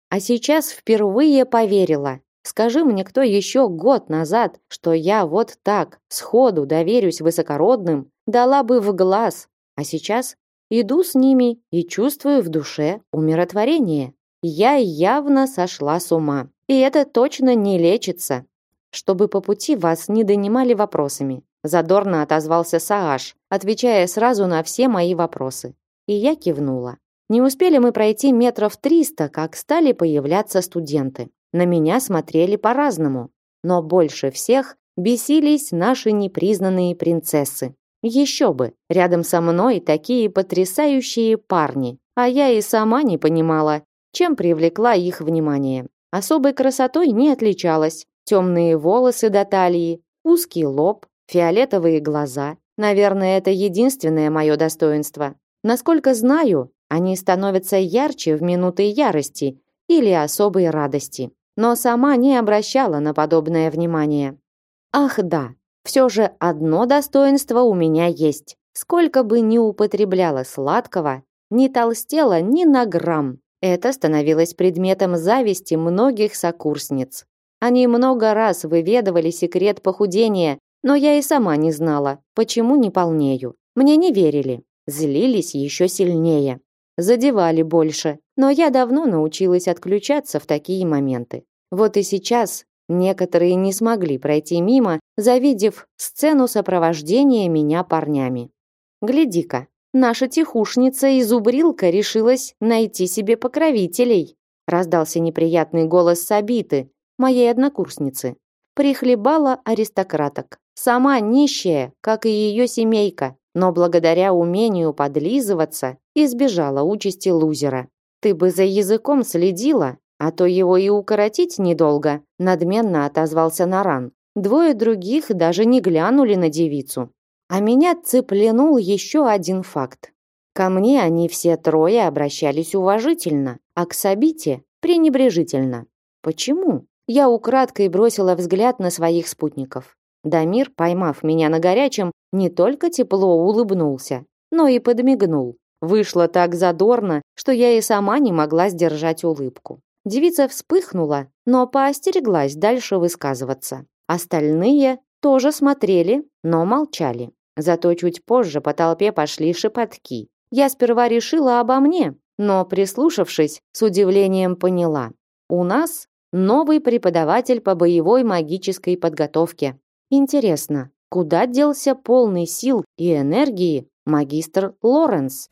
[SPEAKER 1] А сейчас впервые поверила, Скажи мне кто еще год назад, что я вот так, сходу доверюсь высокородным, дала бы в глаз. А сейчас иду с ними и чувствую в душе умиротворение. Я явно сошла с ума. И это точно не лечится. Чтобы по пути вас не донимали вопросами. Задорно отозвался Сааш, отвечая сразу на все мои вопросы. И я кивнула. Не успели мы пройти метров триста, как стали появляться студенты. На меня смотрели по-разному, но больше всех бесились наши непризнанные принцессы. Еще бы, рядом со мной такие потрясающие парни, а я и сама не понимала, чем привлекла их внимание. Особой красотой не отличалась. Темные волосы до талии, узкий лоб, фиолетовые глаза. Наверное, это единственное мое достоинство. Насколько знаю, они становятся ярче в минуты ярости или особой радости. Но сама не обращала на подобное внимание. Ах да, все же одно достоинство у меня есть. Сколько бы ни употребляла сладкого, не толстела ни на грамм. Это становилось предметом зависти многих сокурсниц. Они много раз выведывали секрет похудения, но я и сама не знала, почему не полнею. Мне не верили, злились еще сильнее, задевали больше, но я давно научилась отключаться в такие моменты. Вот и сейчас некоторые не смогли пройти мимо, завидев сцену сопровождения меня парнями. Гляди-ка, наша тихушница и зубрилка решилась найти себе покровителей. Раздался неприятный голос Сабиты, моей однокурсницы. Прихлебала аристократок. Сама нищая, как и ее семейка, но благодаря умению подлизываться избежала участи лузера. Ты бы за языком следила, а то его и укоротить недолго, надменно отозвался Наран. Двое других даже не глянули на девицу. А меня цепленул еще один факт. Ко мне они все трое обращались уважительно, а к Сабите пренебрежительно. Почему? Я украдкой бросила взгляд на своих спутников. Дамир, поймав меня на горячем, не только тепло улыбнулся, но и подмигнул. Вышло так задорно, что я и сама не могла сдержать улыбку. Девица вспыхнула, но поостереглась дальше высказываться. Остальные тоже смотрели, но молчали. Зато чуть позже по толпе пошли шепотки. Я сперва решила обо мне, но, прислушавшись, с удивлением поняла. У нас новый преподаватель по боевой магической подготовке. Интересно, куда делся полный сил и энергии магистр Лоренс?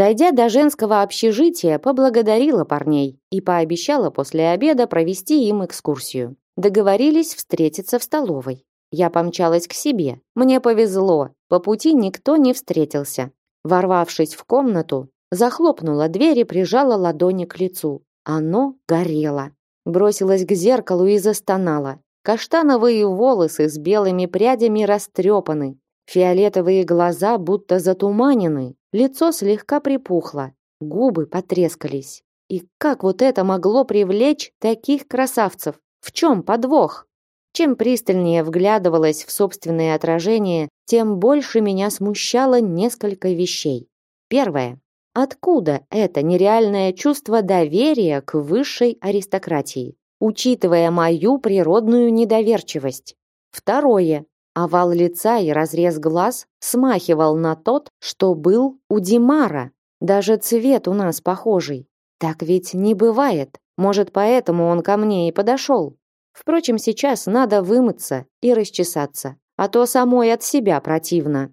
[SPEAKER 1] Дойдя до женского общежития, поблагодарила парней и пообещала после обеда провести им экскурсию. Договорились встретиться в столовой. Я помчалась к себе. Мне повезло, по пути никто не встретился. Ворвавшись в комнату, захлопнула дверь и прижала ладони к лицу. Оно горело. Бросилась к зеркалу и застонала. Каштановые волосы с белыми прядями растрепаны. Фиолетовые глаза будто затуманены. Лицо слегка припухло. Губы потрескались. И как вот это могло привлечь таких красавцев? В чем подвох? Чем пристальнее вглядывалась в собственное отражение, тем больше меня смущало несколько вещей. Первое. Откуда это нереальное чувство доверия к высшей аристократии, учитывая мою природную недоверчивость? Второе. Овал лица и разрез глаз смахивал на тот, что был у Димара. Даже цвет у нас похожий. Так ведь не бывает. Может, поэтому он ко мне и подошел. Впрочем, сейчас надо вымыться и расчесаться, а то самой от себя противно.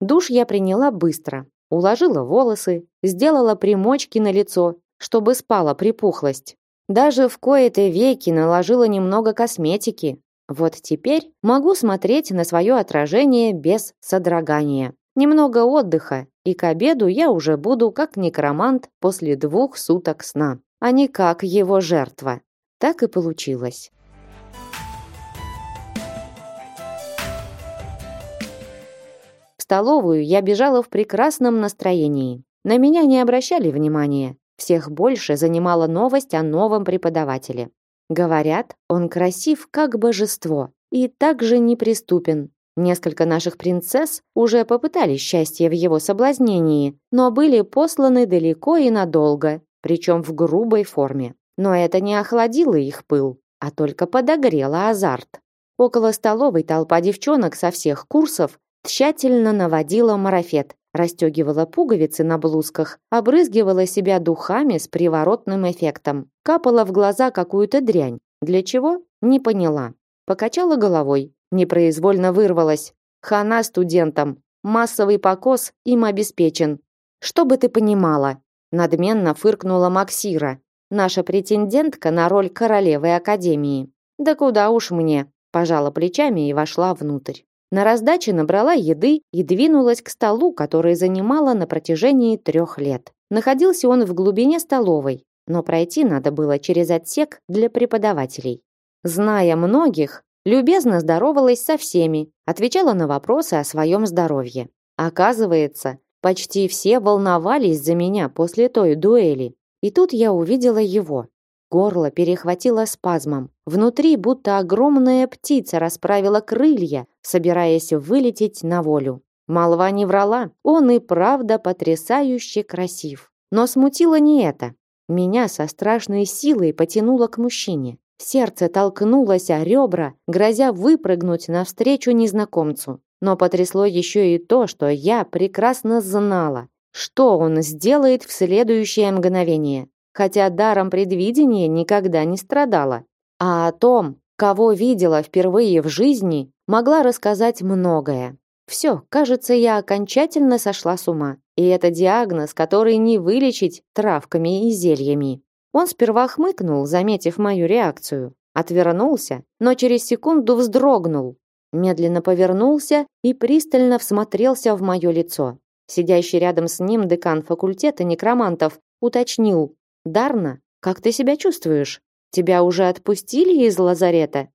[SPEAKER 1] Душ я приняла быстро. Уложила волосы, сделала примочки на лицо, чтобы спала припухлость. Даже в кои-то веки наложила немного косметики. Вот теперь могу смотреть на свое отражение без содрогания. Немного отдыха, и к обеду я уже буду как некромант после двух суток сна, а не как его жертва. Так и получилось. столовую я бежала в прекрасном настроении. На меня не обращали внимания. Всех больше занимала новость о новом преподавателе. Говорят, он красив как божество и также неприступен. Несколько наших принцесс уже попытались счастье в его соблазнении, но были посланы далеко и надолго, причем в грубой форме. Но это не охладило их пыл, а только подогрело азарт. Около столовой толпа девчонок со всех курсов Тщательно наводила марафет, расстегивала пуговицы на блузках, обрызгивала себя духами с приворотным эффектом, капала в глаза какую-то дрянь. Для чего? Не поняла. Покачала головой, непроизвольно вырвалась. Хана студентам, массовый покос им обеспечен. Что бы ты понимала? Надменно фыркнула Максира, наша претендентка на роль королевы академии. Да куда уж мне, пожала плечами и вошла внутрь. На раздаче набрала еды и двинулась к столу, который занимала на протяжении трех лет. Находился он в глубине столовой, но пройти надо было через отсек для преподавателей. Зная многих, любезно здоровалась со всеми, отвечала на вопросы о своем здоровье. Оказывается, почти все волновались за меня после той дуэли. И тут я увидела его. Горло перехватило спазмом. Внутри будто огромная птица расправила крылья, собираясь вылететь на волю. Молва не врала, он и правда потрясающе красив. Но смутило не это. Меня со страшной силой потянуло к мужчине. Сердце толкнулось о ребра, грозя выпрыгнуть навстречу незнакомцу. Но потрясло еще и то, что я прекрасно знала, что он сделает в следующее мгновение хотя даром предвидения никогда не страдала. А о том, кого видела впервые в жизни, могла рассказать многое. Все, кажется, я окончательно сошла с ума. И это диагноз, который не вылечить травками и зельями. Он сперва хмыкнул, заметив мою реакцию, отвернулся, но через секунду вздрогнул, медленно повернулся и пристально всмотрелся в мое лицо. Сидящий рядом с ним декан факультета некромантов уточнил, Дарна, как ты себя чувствуешь? Тебя уже отпустили из лазарета?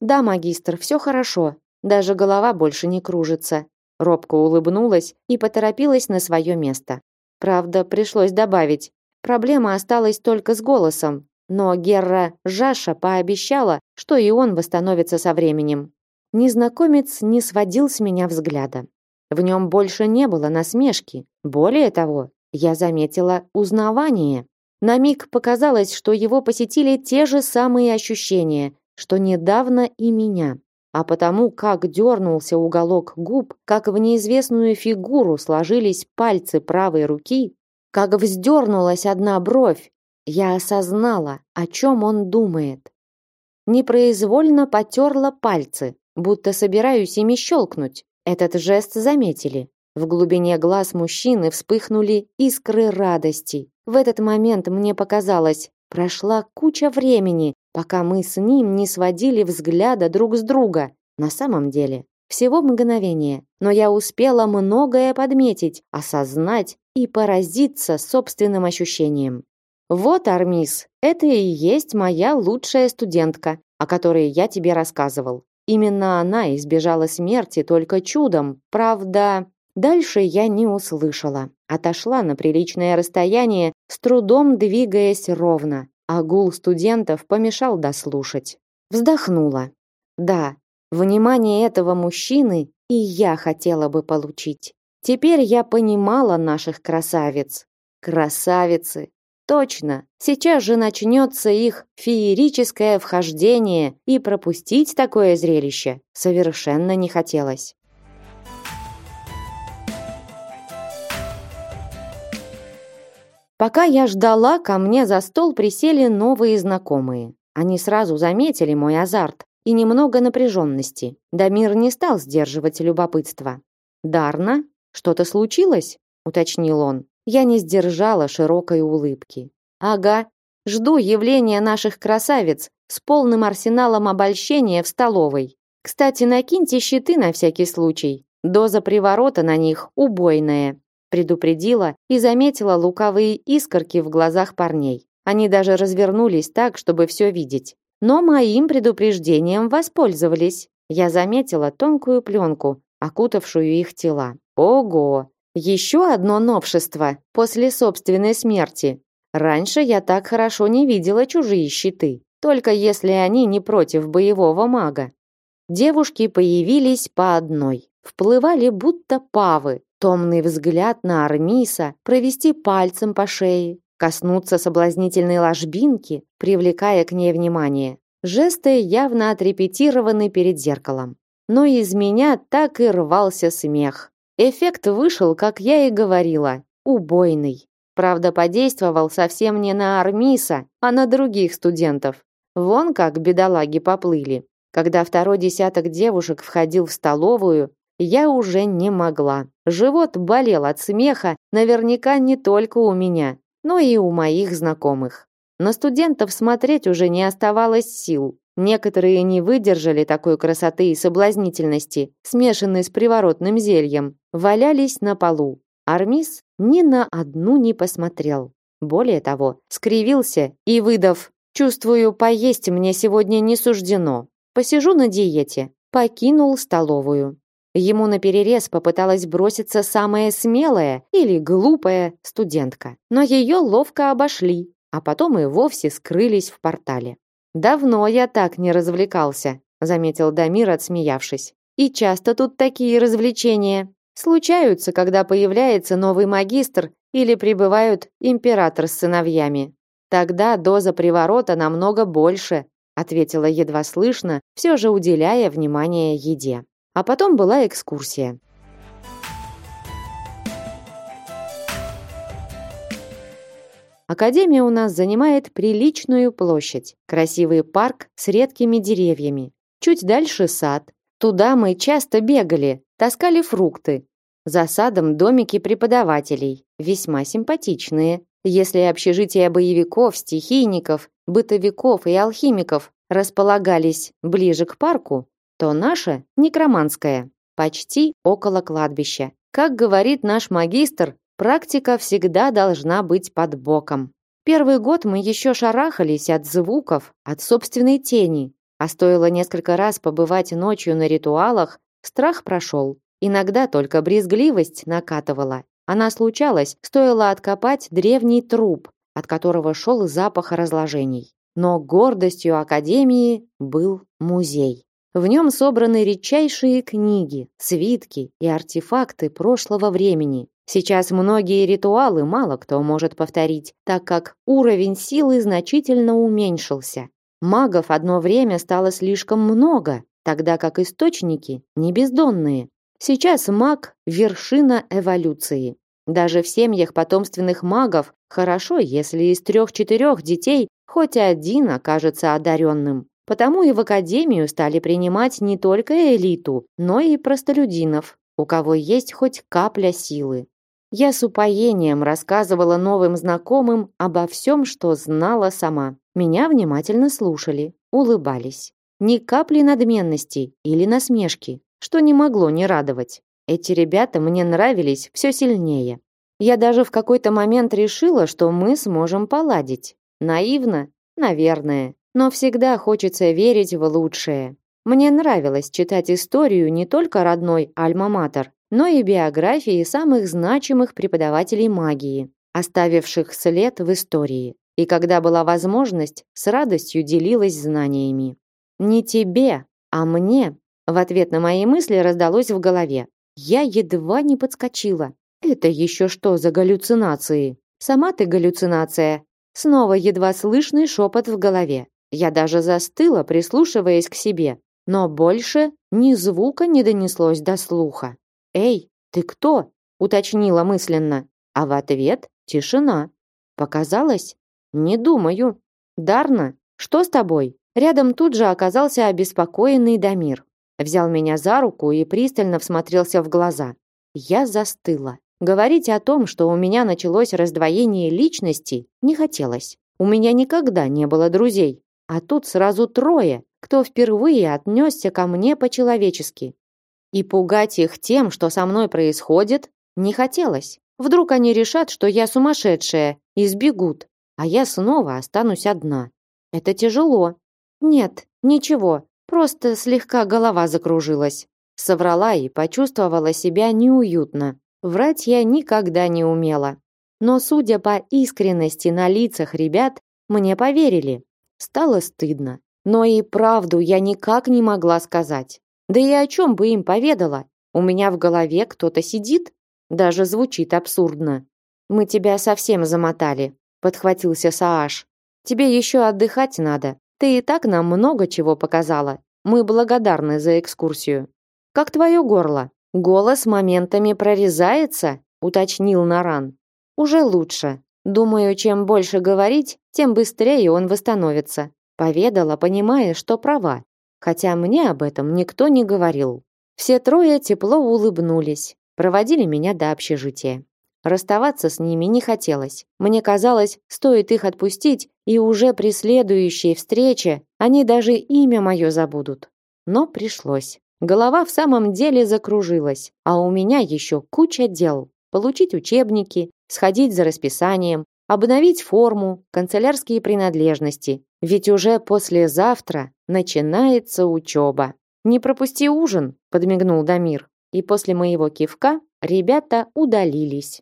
[SPEAKER 1] Да, магистр, все хорошо. Даже голова больше не кружится. Робко улыбнулась и поторопилась на свое место. Правда, пришлось добавить. Проблема осталась только с голосом, но Герра Жаша пообещала, что и он восстановится со временем. Незнакомец не сводил с меня взгляда. В нем больше не было насмешки. Более того, я заметила узнавание. На миг показалось, что его посетили те же самые ощущения, что недавно и меня. А потому, как дернулся уголок губ, как в неизвестную фигуру сложились пальцы правой руки, как вздернулась одна бровь, я осознала, о чем он думает. Непроизвольно потерла пальцы, будто собираюсь ими щелкнуть. Этот жест заметили. В глубине глаз мужчины вспыхнули искры радости. В этот момент мне показалось, прошла куча времени, пока мы с ним не сводили взгляда друг с друга. На самом деле, всего мгновение, но я успела многое подметить, осознать и поразиться собственным ощущением. Вот, Армис, это и есть моя лучшая студентка, о которой я тебе рассказывал. Именно она избежала смерти только чудом. Правда, Дальше я не услышала. Отошла на приличное расстояние, с трудом двигаясь ровно, а гул студентов помешал дослушать. Вздохнула. Да, внимание этого мужчины и я хотела бы получить. Теперь я понимала наших красавиц. Красавицы. Точно. Сейчас же начнется их феерическое вхождение, и пропустить такое зрелище совершенно не хотелось. Пока я ждала, ко мне за стол присели новые знакомые. Они сразу заметили мой азарт и немного напряженности. Дамир не стал сдерживать любопытство. «Дарна, что-то случилось?» — уточнил он. Я не сдержала широкой улыбки. «Ага, жду явления наших красавиц с полным арсеналом обольщения в столовой. Кстати, накиньте щиты на всякий случай. Доза приворота на них убойная предупредила и заметила лукавые искорки в глазах парней. Они даже развернулись так, чтобы все видеть. Но моим предупреждением воспользовались. Я заметила тонкую пленку, окутавшую их тела. Ого! Еще одно новшество после собственной смерти. Раньше я так хорошо не видела чужие щиты, только если они не против боевого мага. Девушки появились по одной, вплывали будто павы, Томный взгляд на Армиса, провести пальцем по шее, коснуться соблазнительной ложбинки, привлекая к ней внимание. Жесты явно отрепетированы перед зеркалом. Но из меня так и рвался смех. Эффект вышел, как я и говорила, убойный. Правда, подействовал совсем не на Армиса, а на других студентов. Вон как бедолаги поплыли. Когда второй десяток девушек входил в столовую, я уже не могла. Живот болел от смеха, наверняка не только у меня, но и у моих знакомых. На студентов смотреть уже не оставалось сил. Некоторые не выдержали такой красоты и соблазнительности, смешанной с приворотным зельем, валялись на полу. Армис ни на одну не посмотрел. Более того, скривился и, выдав «Чувствую, поесть мне сегодня не суждено. Посижу на диете», покинул столовую. Ему наперерез попыталась броситься самая смелая или глупая студентка, но ее ловко обошли, а потом и вовсе скрылись в портале. «Давно я так не развлекался», заметил Дамир, отсмеявшись. «И часто тут такие развлечения. Случаются, когда появляется новый магистр или прибывают император с сыновьями. Тогда доза приворота намного больше, ответила едва слышно, все же уделяя внимание еде. А потом была экскурсия. Академия у нас занимает приличную площадь, красивый парк с редкими деревьями. Чуть дальше сад. Туда мы часто бегали, таскали фрукты. За садом домики преподавателей, весьма симпатичные. Если общежития боевиков, стихийников, бытовиков и алхимиков располагались ближе к парку, то наше, некроманское, почти около кладбища. Как говорит наш магистр, Практика всегда должна быть под боком. Первый год мы еще шарахались от звуков, от собственной тени, а стоило несколько раз побывать ночью на ритуалах, страх прошел. Иногда только брезгливость накатывала. Она случалась, стоило откопать древний труп, от которого шел запах разложений. Но гордостью Академии был музей. В нем собраны редчайшие книги, свитки и артефакты прошлого времени, Сейчас многие ритуалы мало кто может повторить, так как уровень силы значительно уменьшился. Магов одно время стало слишком много, тогда как источники не бездонные. Сейчас маг – вершина эволюции. Даже в семьях потомственных магов хорошо, если из трех-четырех детей хоть один окажется одаренным. Потому и в академию стали принимать не только элиту, но и простолюдинов, у кого есть хоть капля силы. Я с упоением рассказывала новым знакомым обо всем, что знала сама. Меня внимательно слушали, улыбались. Ни капли надменности или насмешки, что не могло не радовать. Эти ребята мне нравились все сильнее. Я даже в какой-то момент решила, что мы сможем поладить. Наивно? Наверное. Но всегда хочется верить в лучшее. Мне нравилось читать историю не только родной Альма-Матер, но и биографии самых значимых преподавателей магии, оставивших след в истории. И когда была возможность, с радостью делилась знаниями. «Не тебе, а мне», в ответ на мои мысли раздалось в голове. Я едва не подскочила. Это еще что за галлюцинации? Сама ты галлюцинация. Снова едва слышный шепот в голове. Я даже застыла, прислушиваясь к себе. Но больше ни звука не донеслось до слуха. «Эй, ты кто?» — уточнила мысленно. А в ответ тишина. Показалось? Не думаю. Дарна, что с тобой? Рядом тут же оказался обеспокоенный Дамир. Взял меня за руку и пристально всмотрелся в глаза. Я застыла. Говорить о том, что у меня началось раздвоение личности, не хотелось. У меня никогда не было друзей, а тут сразу трое, кто впервые отнесся ко мне по-человечески. И пугать их тем, что со мной происходит, не хотелось. Вдруг они решат, что я сумасшедшая, и сбегут, а я снова останусь одна. Это тяжело. Нет, ничего, просто слегка голова закружилась. Соврала и почувствовала себя неуютно. Врать я никогда не умела. Но, судя по искренности на лицах ребят, мне поверили. Стало стыдно. Но и правду я никак не могла сказать. Да и о чем бы им поведала? У меня в голове кто-то сидит? Даже звучит абсурдно. Мы тебя совсем замотали, подхватился Сааш. Тебе еще отдыхать надо. Ты и так нам много чего показала. Мы благодарны за экскурсию. Как твое горло? Голос моментами прорезается, уточнил Наран. Уже лучше. Думаю, чем больше говорить, тем быстрее он восстановится. Поведала, понимая, что права хотя мне об этом никто не говорил. Все трое тепло улыбнулись, проводили меня до общежития. Расставаться с ними не хотелось. Мне казалось, стоит их отпустить, и уже при следующей встрече они даже имя мое забудут. Но пришлось. Голова в самом деле закружилась, а у меня еще куча дел. Получить учебники, сходить за расписанием, обновить форму, канцелярские принадлежности. Ведь уже послезавтра начинается учеба. «Не пропусти ужин», – подмигнул Дамир. И после моего кивка ребята удалились.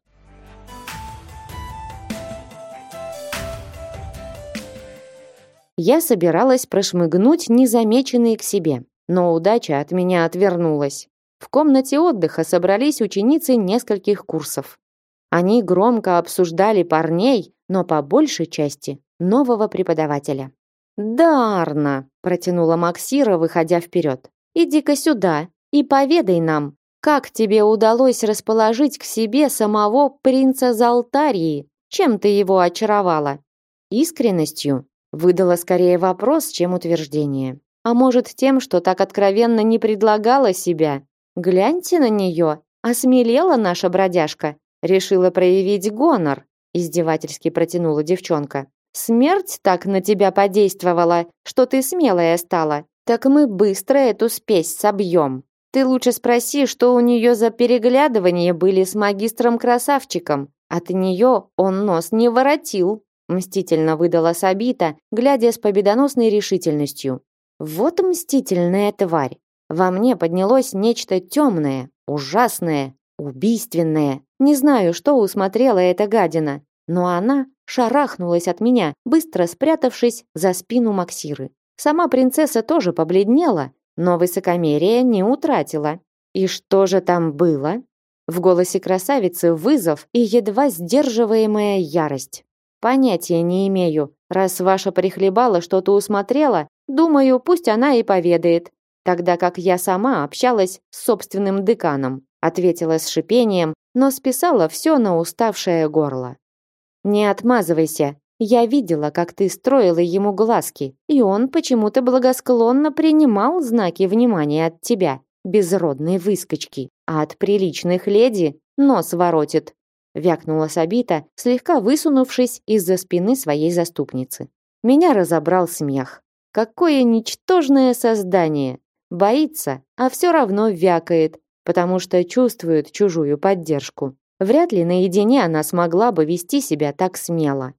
[SPEAKER 1] Я собиралась прошмыгнуть незамеченной к себе, но удача от меня отвернулась. В комнате отдыха собрались ученицы нескольких курсов. Они громко обсуждали парней, но по большей части нового преподавателя. «Дарна!» – протянула Максира, выходя вперед. «Иди-ка сюда и поведай нам, как тебе удалось расположить к себе самого принца Залтарии? Чем ты его очаровала?» Искренностью Выдала скорее вопрос, чем утверждение. А может, тем, что так откровенно не предлагала себя? Гляньте на нее, осмелела наша бродяжка, решила проявить гонор, издевательски протянула девчонка. Смерть так на тебя подействовала, что ты смелая стала. Так мы быстро эту спесь собьем. Ты лучше спроси, что у нее за переглядывания были с магистром-красавчиком. От нее он нос не воротил мстительно выдала Сабита, глядя с победоносной решительностью. Вот мстительная тварь. Во мне поднялось нечто темное, ужасное, убийственное. Не знаю, что усмотрела эта гадина, но она шарахнулась от меня, быстро спрятавшись за спину Максиры. Сама принцесса тоже побледнела, но высокомерие не утратила. И что же там было? В голосе красавицы вызов и едва сдерживаемая ярость. Понятия не имею. Раз ваша прихлебала что-то усмотрела, думаю, пусть она и поведает. Тогда как я сама общалась с собственным деканом, ответила с шипением, но списала все на уставшее горло. Не отмазывайся. Я видела, как ты строила ему глазки, и он почему-то благосклонно принимал знаки внимания от тебя, безродной выскочки, а от приличных леди нос воротит вякнула Сабита, слегка высунувшись из-за спины своей заступницы. Меня разобрал смех. Какое ничтожное создание! Боится, а все равно вякает, потому что чувствует чужую поддержку. Вряд ли наедине она смогла бы вести себя так смело.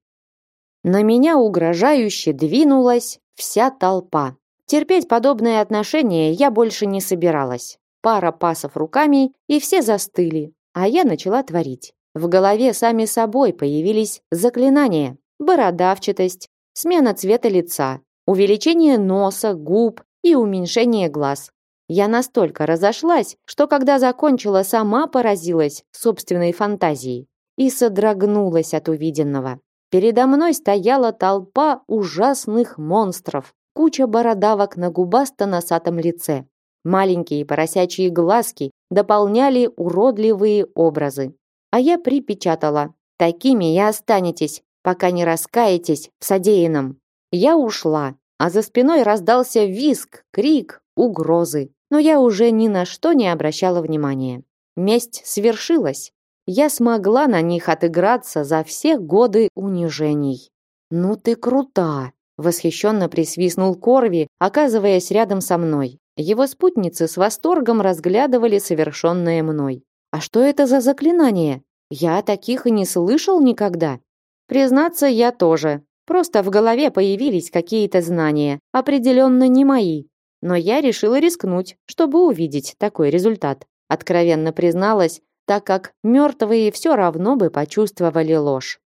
[SPEAKER 1] На меня угрожающе двинулась вся толпа. Терпеть подобное отношение я больше не собиралась. Пара пасов руками, и все застыли, а я начала творить. В голове сами собой появились заклинания. Бородавчатость, смена цвета лица, увеличение носа, губ и уменьшение глаз. Я настолько разошлась, что когда закончила, сама поразилась собственной фантазией и содрогнулась от увиденного. Передо мной стояла толпа ужасных монстров, куча бородавок на губасто-носатом лице. Маленькие поросячьи глазки дополняли уродливые образы. А я припечатала. Такими и останетесь, пока не раскаетесь в содеянном. Я ушла, а за спиной раздался визг, крик, угрозы. Но я уже ни на что не обращала внимания. Месть свершилась. Я смогла на них отыграться за все годы унижений. «Ну ты крута!» Восхищенно присвистнул Корви, оказываясь рядом со мной. Его спутницы с восторгом разглядывали совершенное мной. А что это за заклинание? Я таких и не слышал никогда. Признаться, я тоже. Просто в голове появились какие-то знания, определенно не мои. Но я решила рискнуть, чтобы увидеть такой результат. Откровенно призналась, так как мертвые все равно бы почувствовали ложь.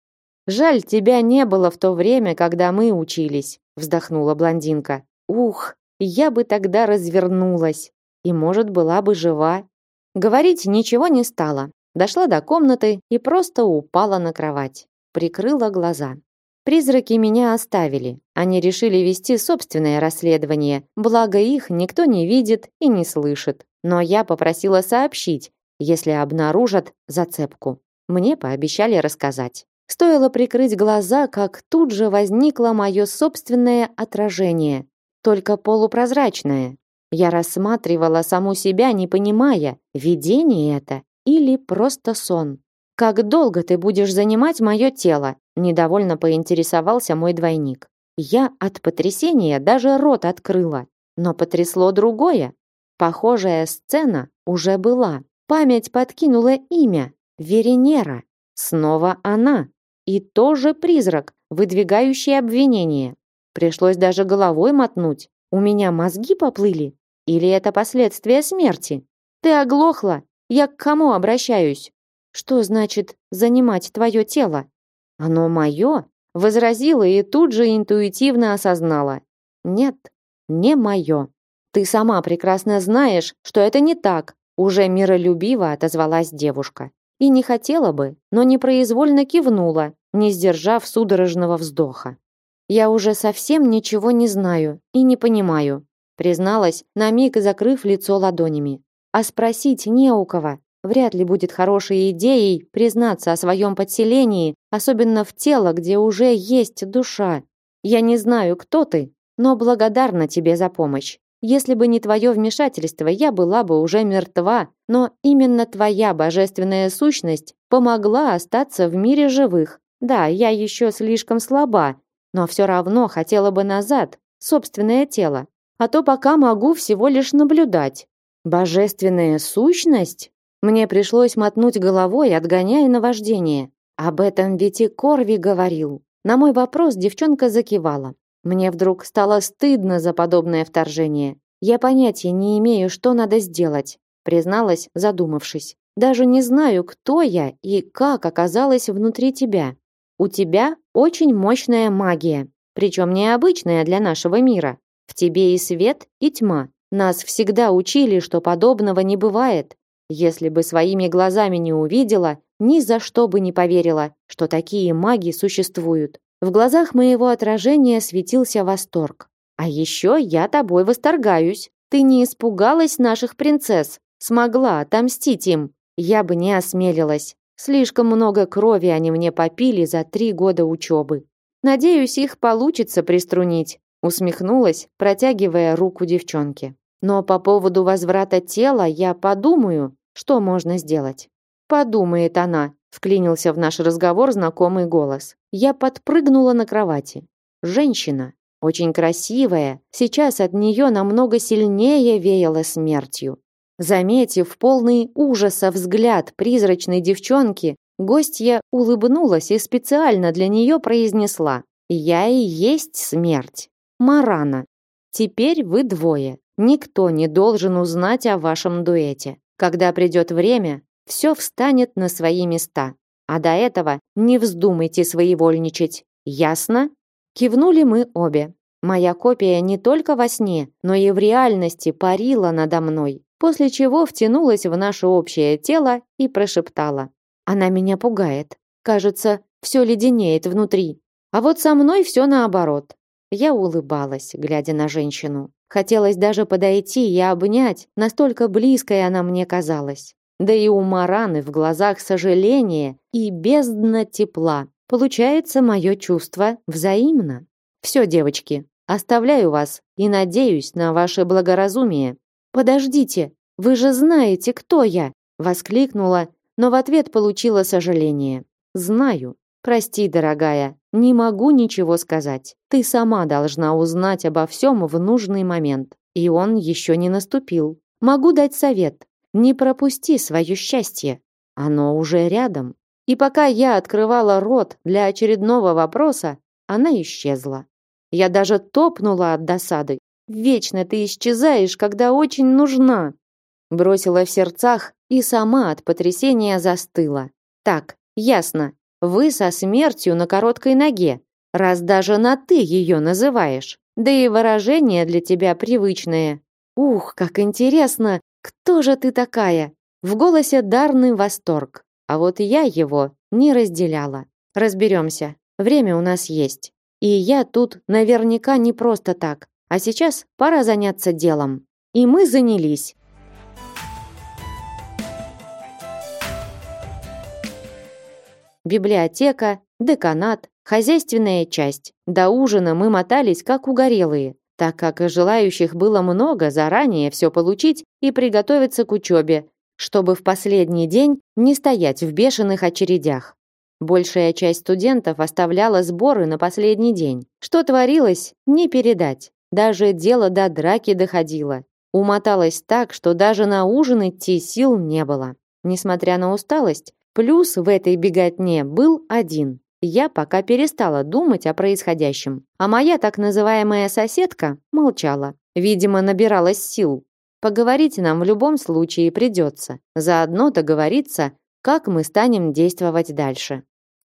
[SPEAKER 1] «Жаль, тебя не было в то время, когда мы учились», вздохнула блондинка. «Ух, я бы тогда развернулась и, может, была бы жива. Говорить ничего не стала. Дошла до комнаты и просто упала на кровать. Прикрыла глаза. Призраки меня оставили. Они решили вести собственное расследование, благо их никто не видит и не слышит. Но я попросила сообщить, если обнаружат зацепку. Мне пообещали рассказать. Стоило прикрыть глаза, как тут же возникло мое собственное отражение, только полупрозрачное. Я рассматривала саму себя, не понимая, видение это или просто сон. Как долго ты будешь занимать мое тело? Недовольно поинтересовался мой двойник. Я от потрясения даже рот открыла. Но потрясло другое. Похожая сцена уже была. Память подкинула имя. Веренера. Снова она. И тоже призрак, выдвигающий обвинение. Пришлось даже головой мотнуть. У меня мозги поплыли? Или это последствия смерти? Ты оглохла? Я к кому обращаюсь? Что значит занимать твое тело? Оно мое? Возразила и тут же интуитивно осознала. Нет, не мое. Ты сама прекрасно знаешь, что это не так, уже миролюбиво отозвалась девушка. И не хотела бы, но непроизвольно кивнула, не сдержав судорожного вздоха. Я уже совсем ничего не знаю и не понимаю, призналась, на миг закрыв лицо ладонями. А спросить не у кого. Вряд ли будет хорошей идеей признаться о своем подселении, особенно в тело, где уже есть душа. Я не знаю, кто ты, но благодарна тебе за помощь. Если бы не твое вмешательство, я была бы уже мертва, но именно твоя божественная сущность помогла остаться в мире живых. Да, я еще слишком слаба, но все равно хотела бы назад, собственное тело. А то пока могу всего лишь наблюдать. Божественная сущность? Мне пришлось мотнуть головой, отгоняя наваждение. Об этом ведь и Корви говорил. На мой вопрос девчонка закивала. Мне вдруг стало стыдно за подобное вторжение. Я понятия не имею, что надо сделать, призналась, задумавшись. Даже не знаю, кто я и как оказалась внутри тебя. У тебя очень мощная магия, причем необычная для нашего мира. В тебе и свет, и тьма. Нас всегда учили, что подобного не бывает, если бы своими глазами не увидела, ни за что бы не поверила, что такие маги существуют. В глазах моего отражения светился восторг. А еще я тобой восторгаюсь. Ты не испугалась наших принцесс, смогла отомстить им. Я бы не осмелилась. Слишком много крови они мне попили за три года учебы. Надеюсь, их получится приструнить. Усмехнулась, протягивая руку девчонке. Но по поводу возврата тела я подумаю, что можно сделать? Подумает она, вклинился в наш разговор знакомый голос. Я подпрыгнула на кровати. Женщина, очень красивая, сейчас от нее намного сильнее веяло смертью. Заметив полный ужаса взгляд призрачной девчонки, гостья улыбнулась и специально для нее произнесла: "Я и есть смерть. Марана. Теперь вы двое. Никто не должен узнать о вашем дуэте. Когда придет время, все встанет на свои места. А до этого не вздумайте своевольничать. Ясно? Кивнули мы обе. Моя копия не только во сне, но и в реальности парила надо мной, после чего втянулась в наше общее тело и прошептала: "Она меня пугает. Кажется, все леденеет внутри. А вот со мной все наоборот". Я улыбалась, глядя на женщину. Хотелось даже подойти и обнять, настолько близкой она мне казалась. Да и у Мараны в глазах сожаление и бездна тепла. Получается, мое чувство взаимно. Все, девочки, оставляю вас и надеюсь на ваше благоразумие. Подождите, вы же знаете, кто я, воскликнула, но в ответ получила сожаление. Знаю. Прости, дорогая, не могу ничего сказать. Ты сама должна узнать обо всем в нужный момент. И он еще не наступил. Могу дать совет. Не пропусти свое счастье. Оно уже рядом. И пока я открывала рот для очередного вопроса, она исчезла. Я даже топнула от досады. Вечно ты исчезаешь, когда очень нужна. Бросила в сердцах и сама от потрясения застыла. Так, ясно. Вы со смертью на короткой ноге, раз даже на ты ее называешь. Да и выражение для тебя привычное. Ух, как интересно, кто же ты такая? В голосе дарный восторг, а вот я его не разделяла. Разберемся. Время у нас есть. И я тут наверняка не просто так. А сейчас пора заняться делом. И мы занялись. Библиотека, деканат, хозяйственная часть. До ужина мы мотались как угорелые, так как желающих было много заранее все получить и приготовиться к учебе, чтобы в последний день не стоять в бешеных очередях. Большая часть студентов оставляла сборы на последний день. Что творилось, не передать. Даже дело до драки доходило. Умоталась так, что даже на ужин идти сил не было. Несмотря на усталость, плюс в этой беготне был один. Я пока перестала думать о происходящем, а моя так называемая соседка молчала. Видимо, набиралась сил. Поговорить нам в любом случае придется. Заодно договориться, как мы станем действовать дальше.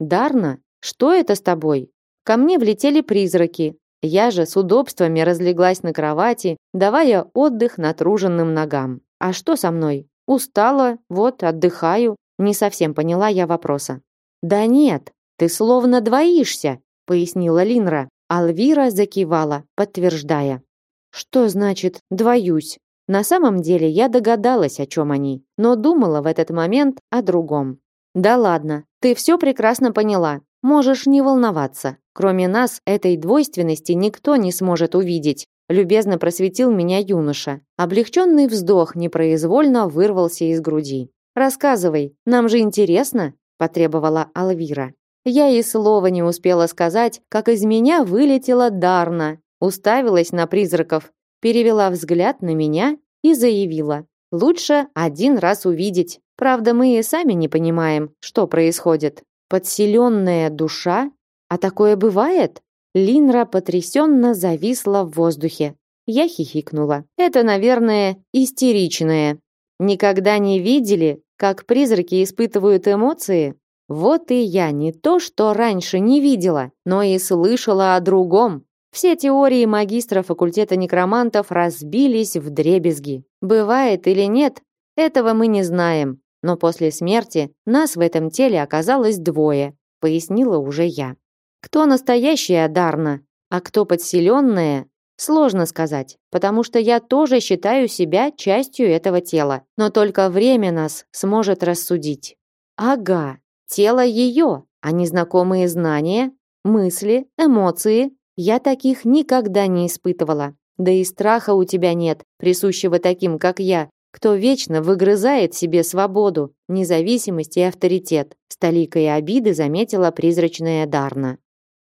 [SPEAKER 1] Дарна, что это с тобой? Ко мне влетели призраки. Я же с удобствами разлеглась на кровати, давая отдых натруженным ногам. А что со мной? Устала, вот, отдыхаю. Не совсем поняла я вопроса. Да нет, ты словно двоишься, пояснила Линра. Алвира закивала, подтверждая. Что значит двоюсь? На самом деле я догадалась, о чем они, но думала в этот момент о другом. Да ладно, ты все прекрасно поняла. Можешь не волноваться. Кроме нас этой двойственности никто не сможет увидеть. Любезно просветил меня юноша. Облегченный вздох непроизвольно вырвался из груди. Рассказывай, нам же интересно, потребовала Алвира. Я и слова не успела сказать, как из меня вылетела Дарна, уставилась на призраков, перевела взгляд на меня и заявила: "Лучше один раз увидеть, Правда, мы и сами не понимаем, что происходит. Подселенная душа? А такое бывает? Линра потрясенно зависла в воздухе. Я хихикнула. Это, наверное, истеричное. Никогда не видели, как призраки испытывают эмоции? Вот и я не то, что раньше не видела, но и слышала о другом. Все теории магистра факультета некромантов разбились в дребезги. Бывает или нет, этого мы не знаем, но после смерти нас в этом теле оказалось двое, пояснила уже я. Кто настоящая Дарна, а кто подселенная, сложно сказать, потому что я тоже считаю себя частью этого тела, но только время нас сможет рассудить. Ага, тело ее, а незнакомые знания, мысли, эмоции, я таких никогда не испытывала. Да и страха у тебя нет, присущего таким, как я, кто вечно выгрызает себе свободу, независимость и авторитет, с толикой обиды заметила призрачная Дарна.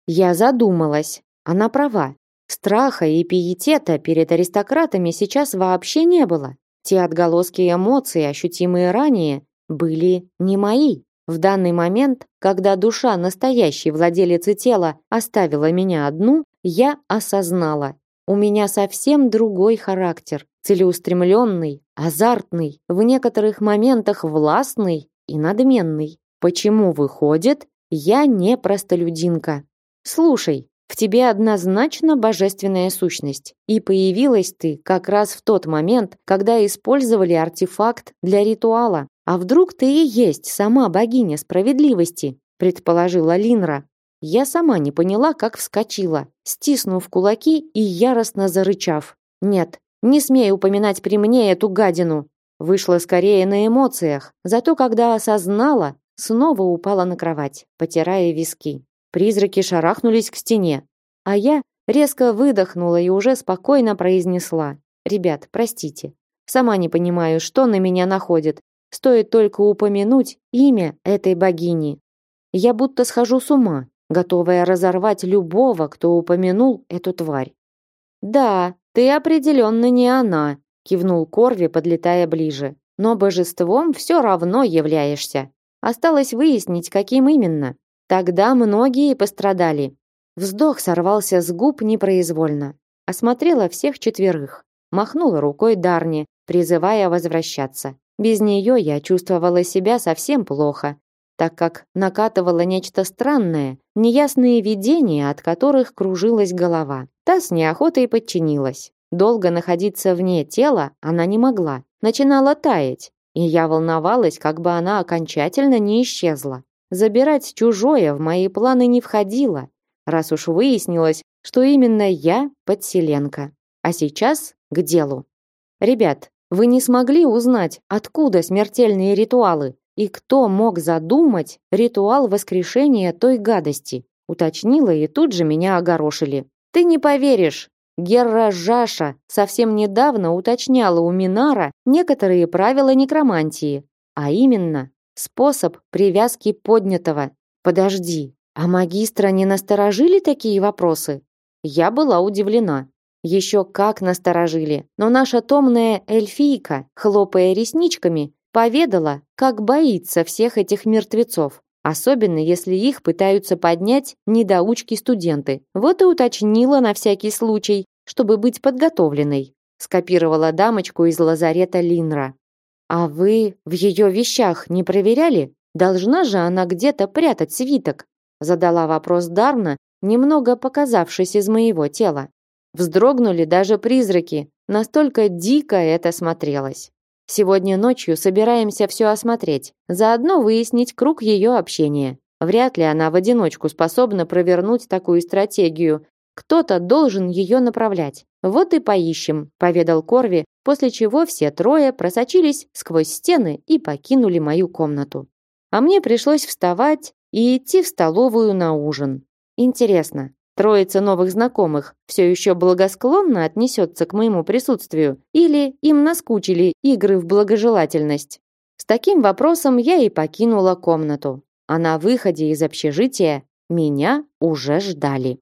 [SPEAKER 1] Я задумалась. Она права. Страха и пиетета перед аристократами сейчас вообще не было. Те отголоски эмоций, ощутимые ранее, были не мои. В данный момент, когда душа настоящей владелицы тела оставила меня одну, я осознала, у меня совсем другой характер, целеустремленный, азартный, в некоторых моментах властный и надменный. Почему выходит, я не простолюдинка? Слушай, в тебе однозначно божественная сущность, и появилась ты как раз в тот момент, когда использовали артефакт для ритуала. А вдруг ты и есть сама богиня справедливости, предположила Линра. Я сама не поняла, как вскочила, стиснув кулаки и яростно зарычав. Нет, не смей упоминать при мне эту гадину. Вышла скорее на эмоциях, зато когда осознала, снова упала на кровать, потирая виски. Призраки шарахнулись к стене, а я резко выдохнула и уже спокойно произнесла: "Ребят, простите. Сама не понимаю, что на меня находит. Стоит только упомянуть имя этой богини. Я будто схожу с ума готовая разорвать любого, кто упомянул эту тварь. Да, ты определенно не она, кивнул Корви, подлетая ближе. Но божеством все равно являешься. Осталось выяснить, каким именно. Тогда многие пострадали. Вздох сорвался с губ непроизвольно. Осмотрела всех четверых, махнула рукой Дарни, призывая возвращаться. Без нее я чувствовала себя совсем плохо, так как накатывало нечто странное, неясные видения, от которых кружилась голова. Та с неохотой подчинилась. Долго находиться вне тела она не могла, начинала таять, и я волновалась, как бы она окончательно не исчезла. Забирать чужое в мои планы не входило, раз уж выяснилось, что именно я подселенка. А сейчас к делу. Ребят, вы не смогли узнать, откуда смертельные ритуалы? И кто мог задумать ритуал воскрешения той гадости? Уточнила и тут же меня огорошили. Ты не поверишь, Герра Жаша совсем недавно уточняла у Минара некоторые правила некромантии, а именно способ привязки поднятого. Подожди, а магистра не насторожили такие вопросы? Я была удивлена. Еще как насторожили, но наша томная эльфийка, хлопая ресничками, поведала, как боится всех этих мертвецов, особенно если их пытаются поднять недоучки-студенты. Вот и уточнила на всякий случай, чтобы быть подготовленной. Скопировала дамочку из лазарета Линра. А вы в ее вещах не проверяли? Должна же она где-то прятать свиток, задала вопрос Дарна, немного показавшись из моего тела. Вздрогнули даже призраки, настолько дико это смотрелось. Сегодня ночью собираемся все осмотреть, заодно выяснить круг ее общения. Вряд ли она в одиночку способна провернуть такую стратегию. Кто-то должен ее направлять. Вот и поищем, поведал Корви, после чего все трое просочились сквозь стены и покинули мою комнату. А мне пришлось вставать и идти в столовую на ужин. Интересно, Троица новых знакомых все еще благосклонно отнесется к моему присутствию или им наскучили игры в благожелательность? С таким вопросом я и покинула комнату. А на выходе из общежития меня уже ждали.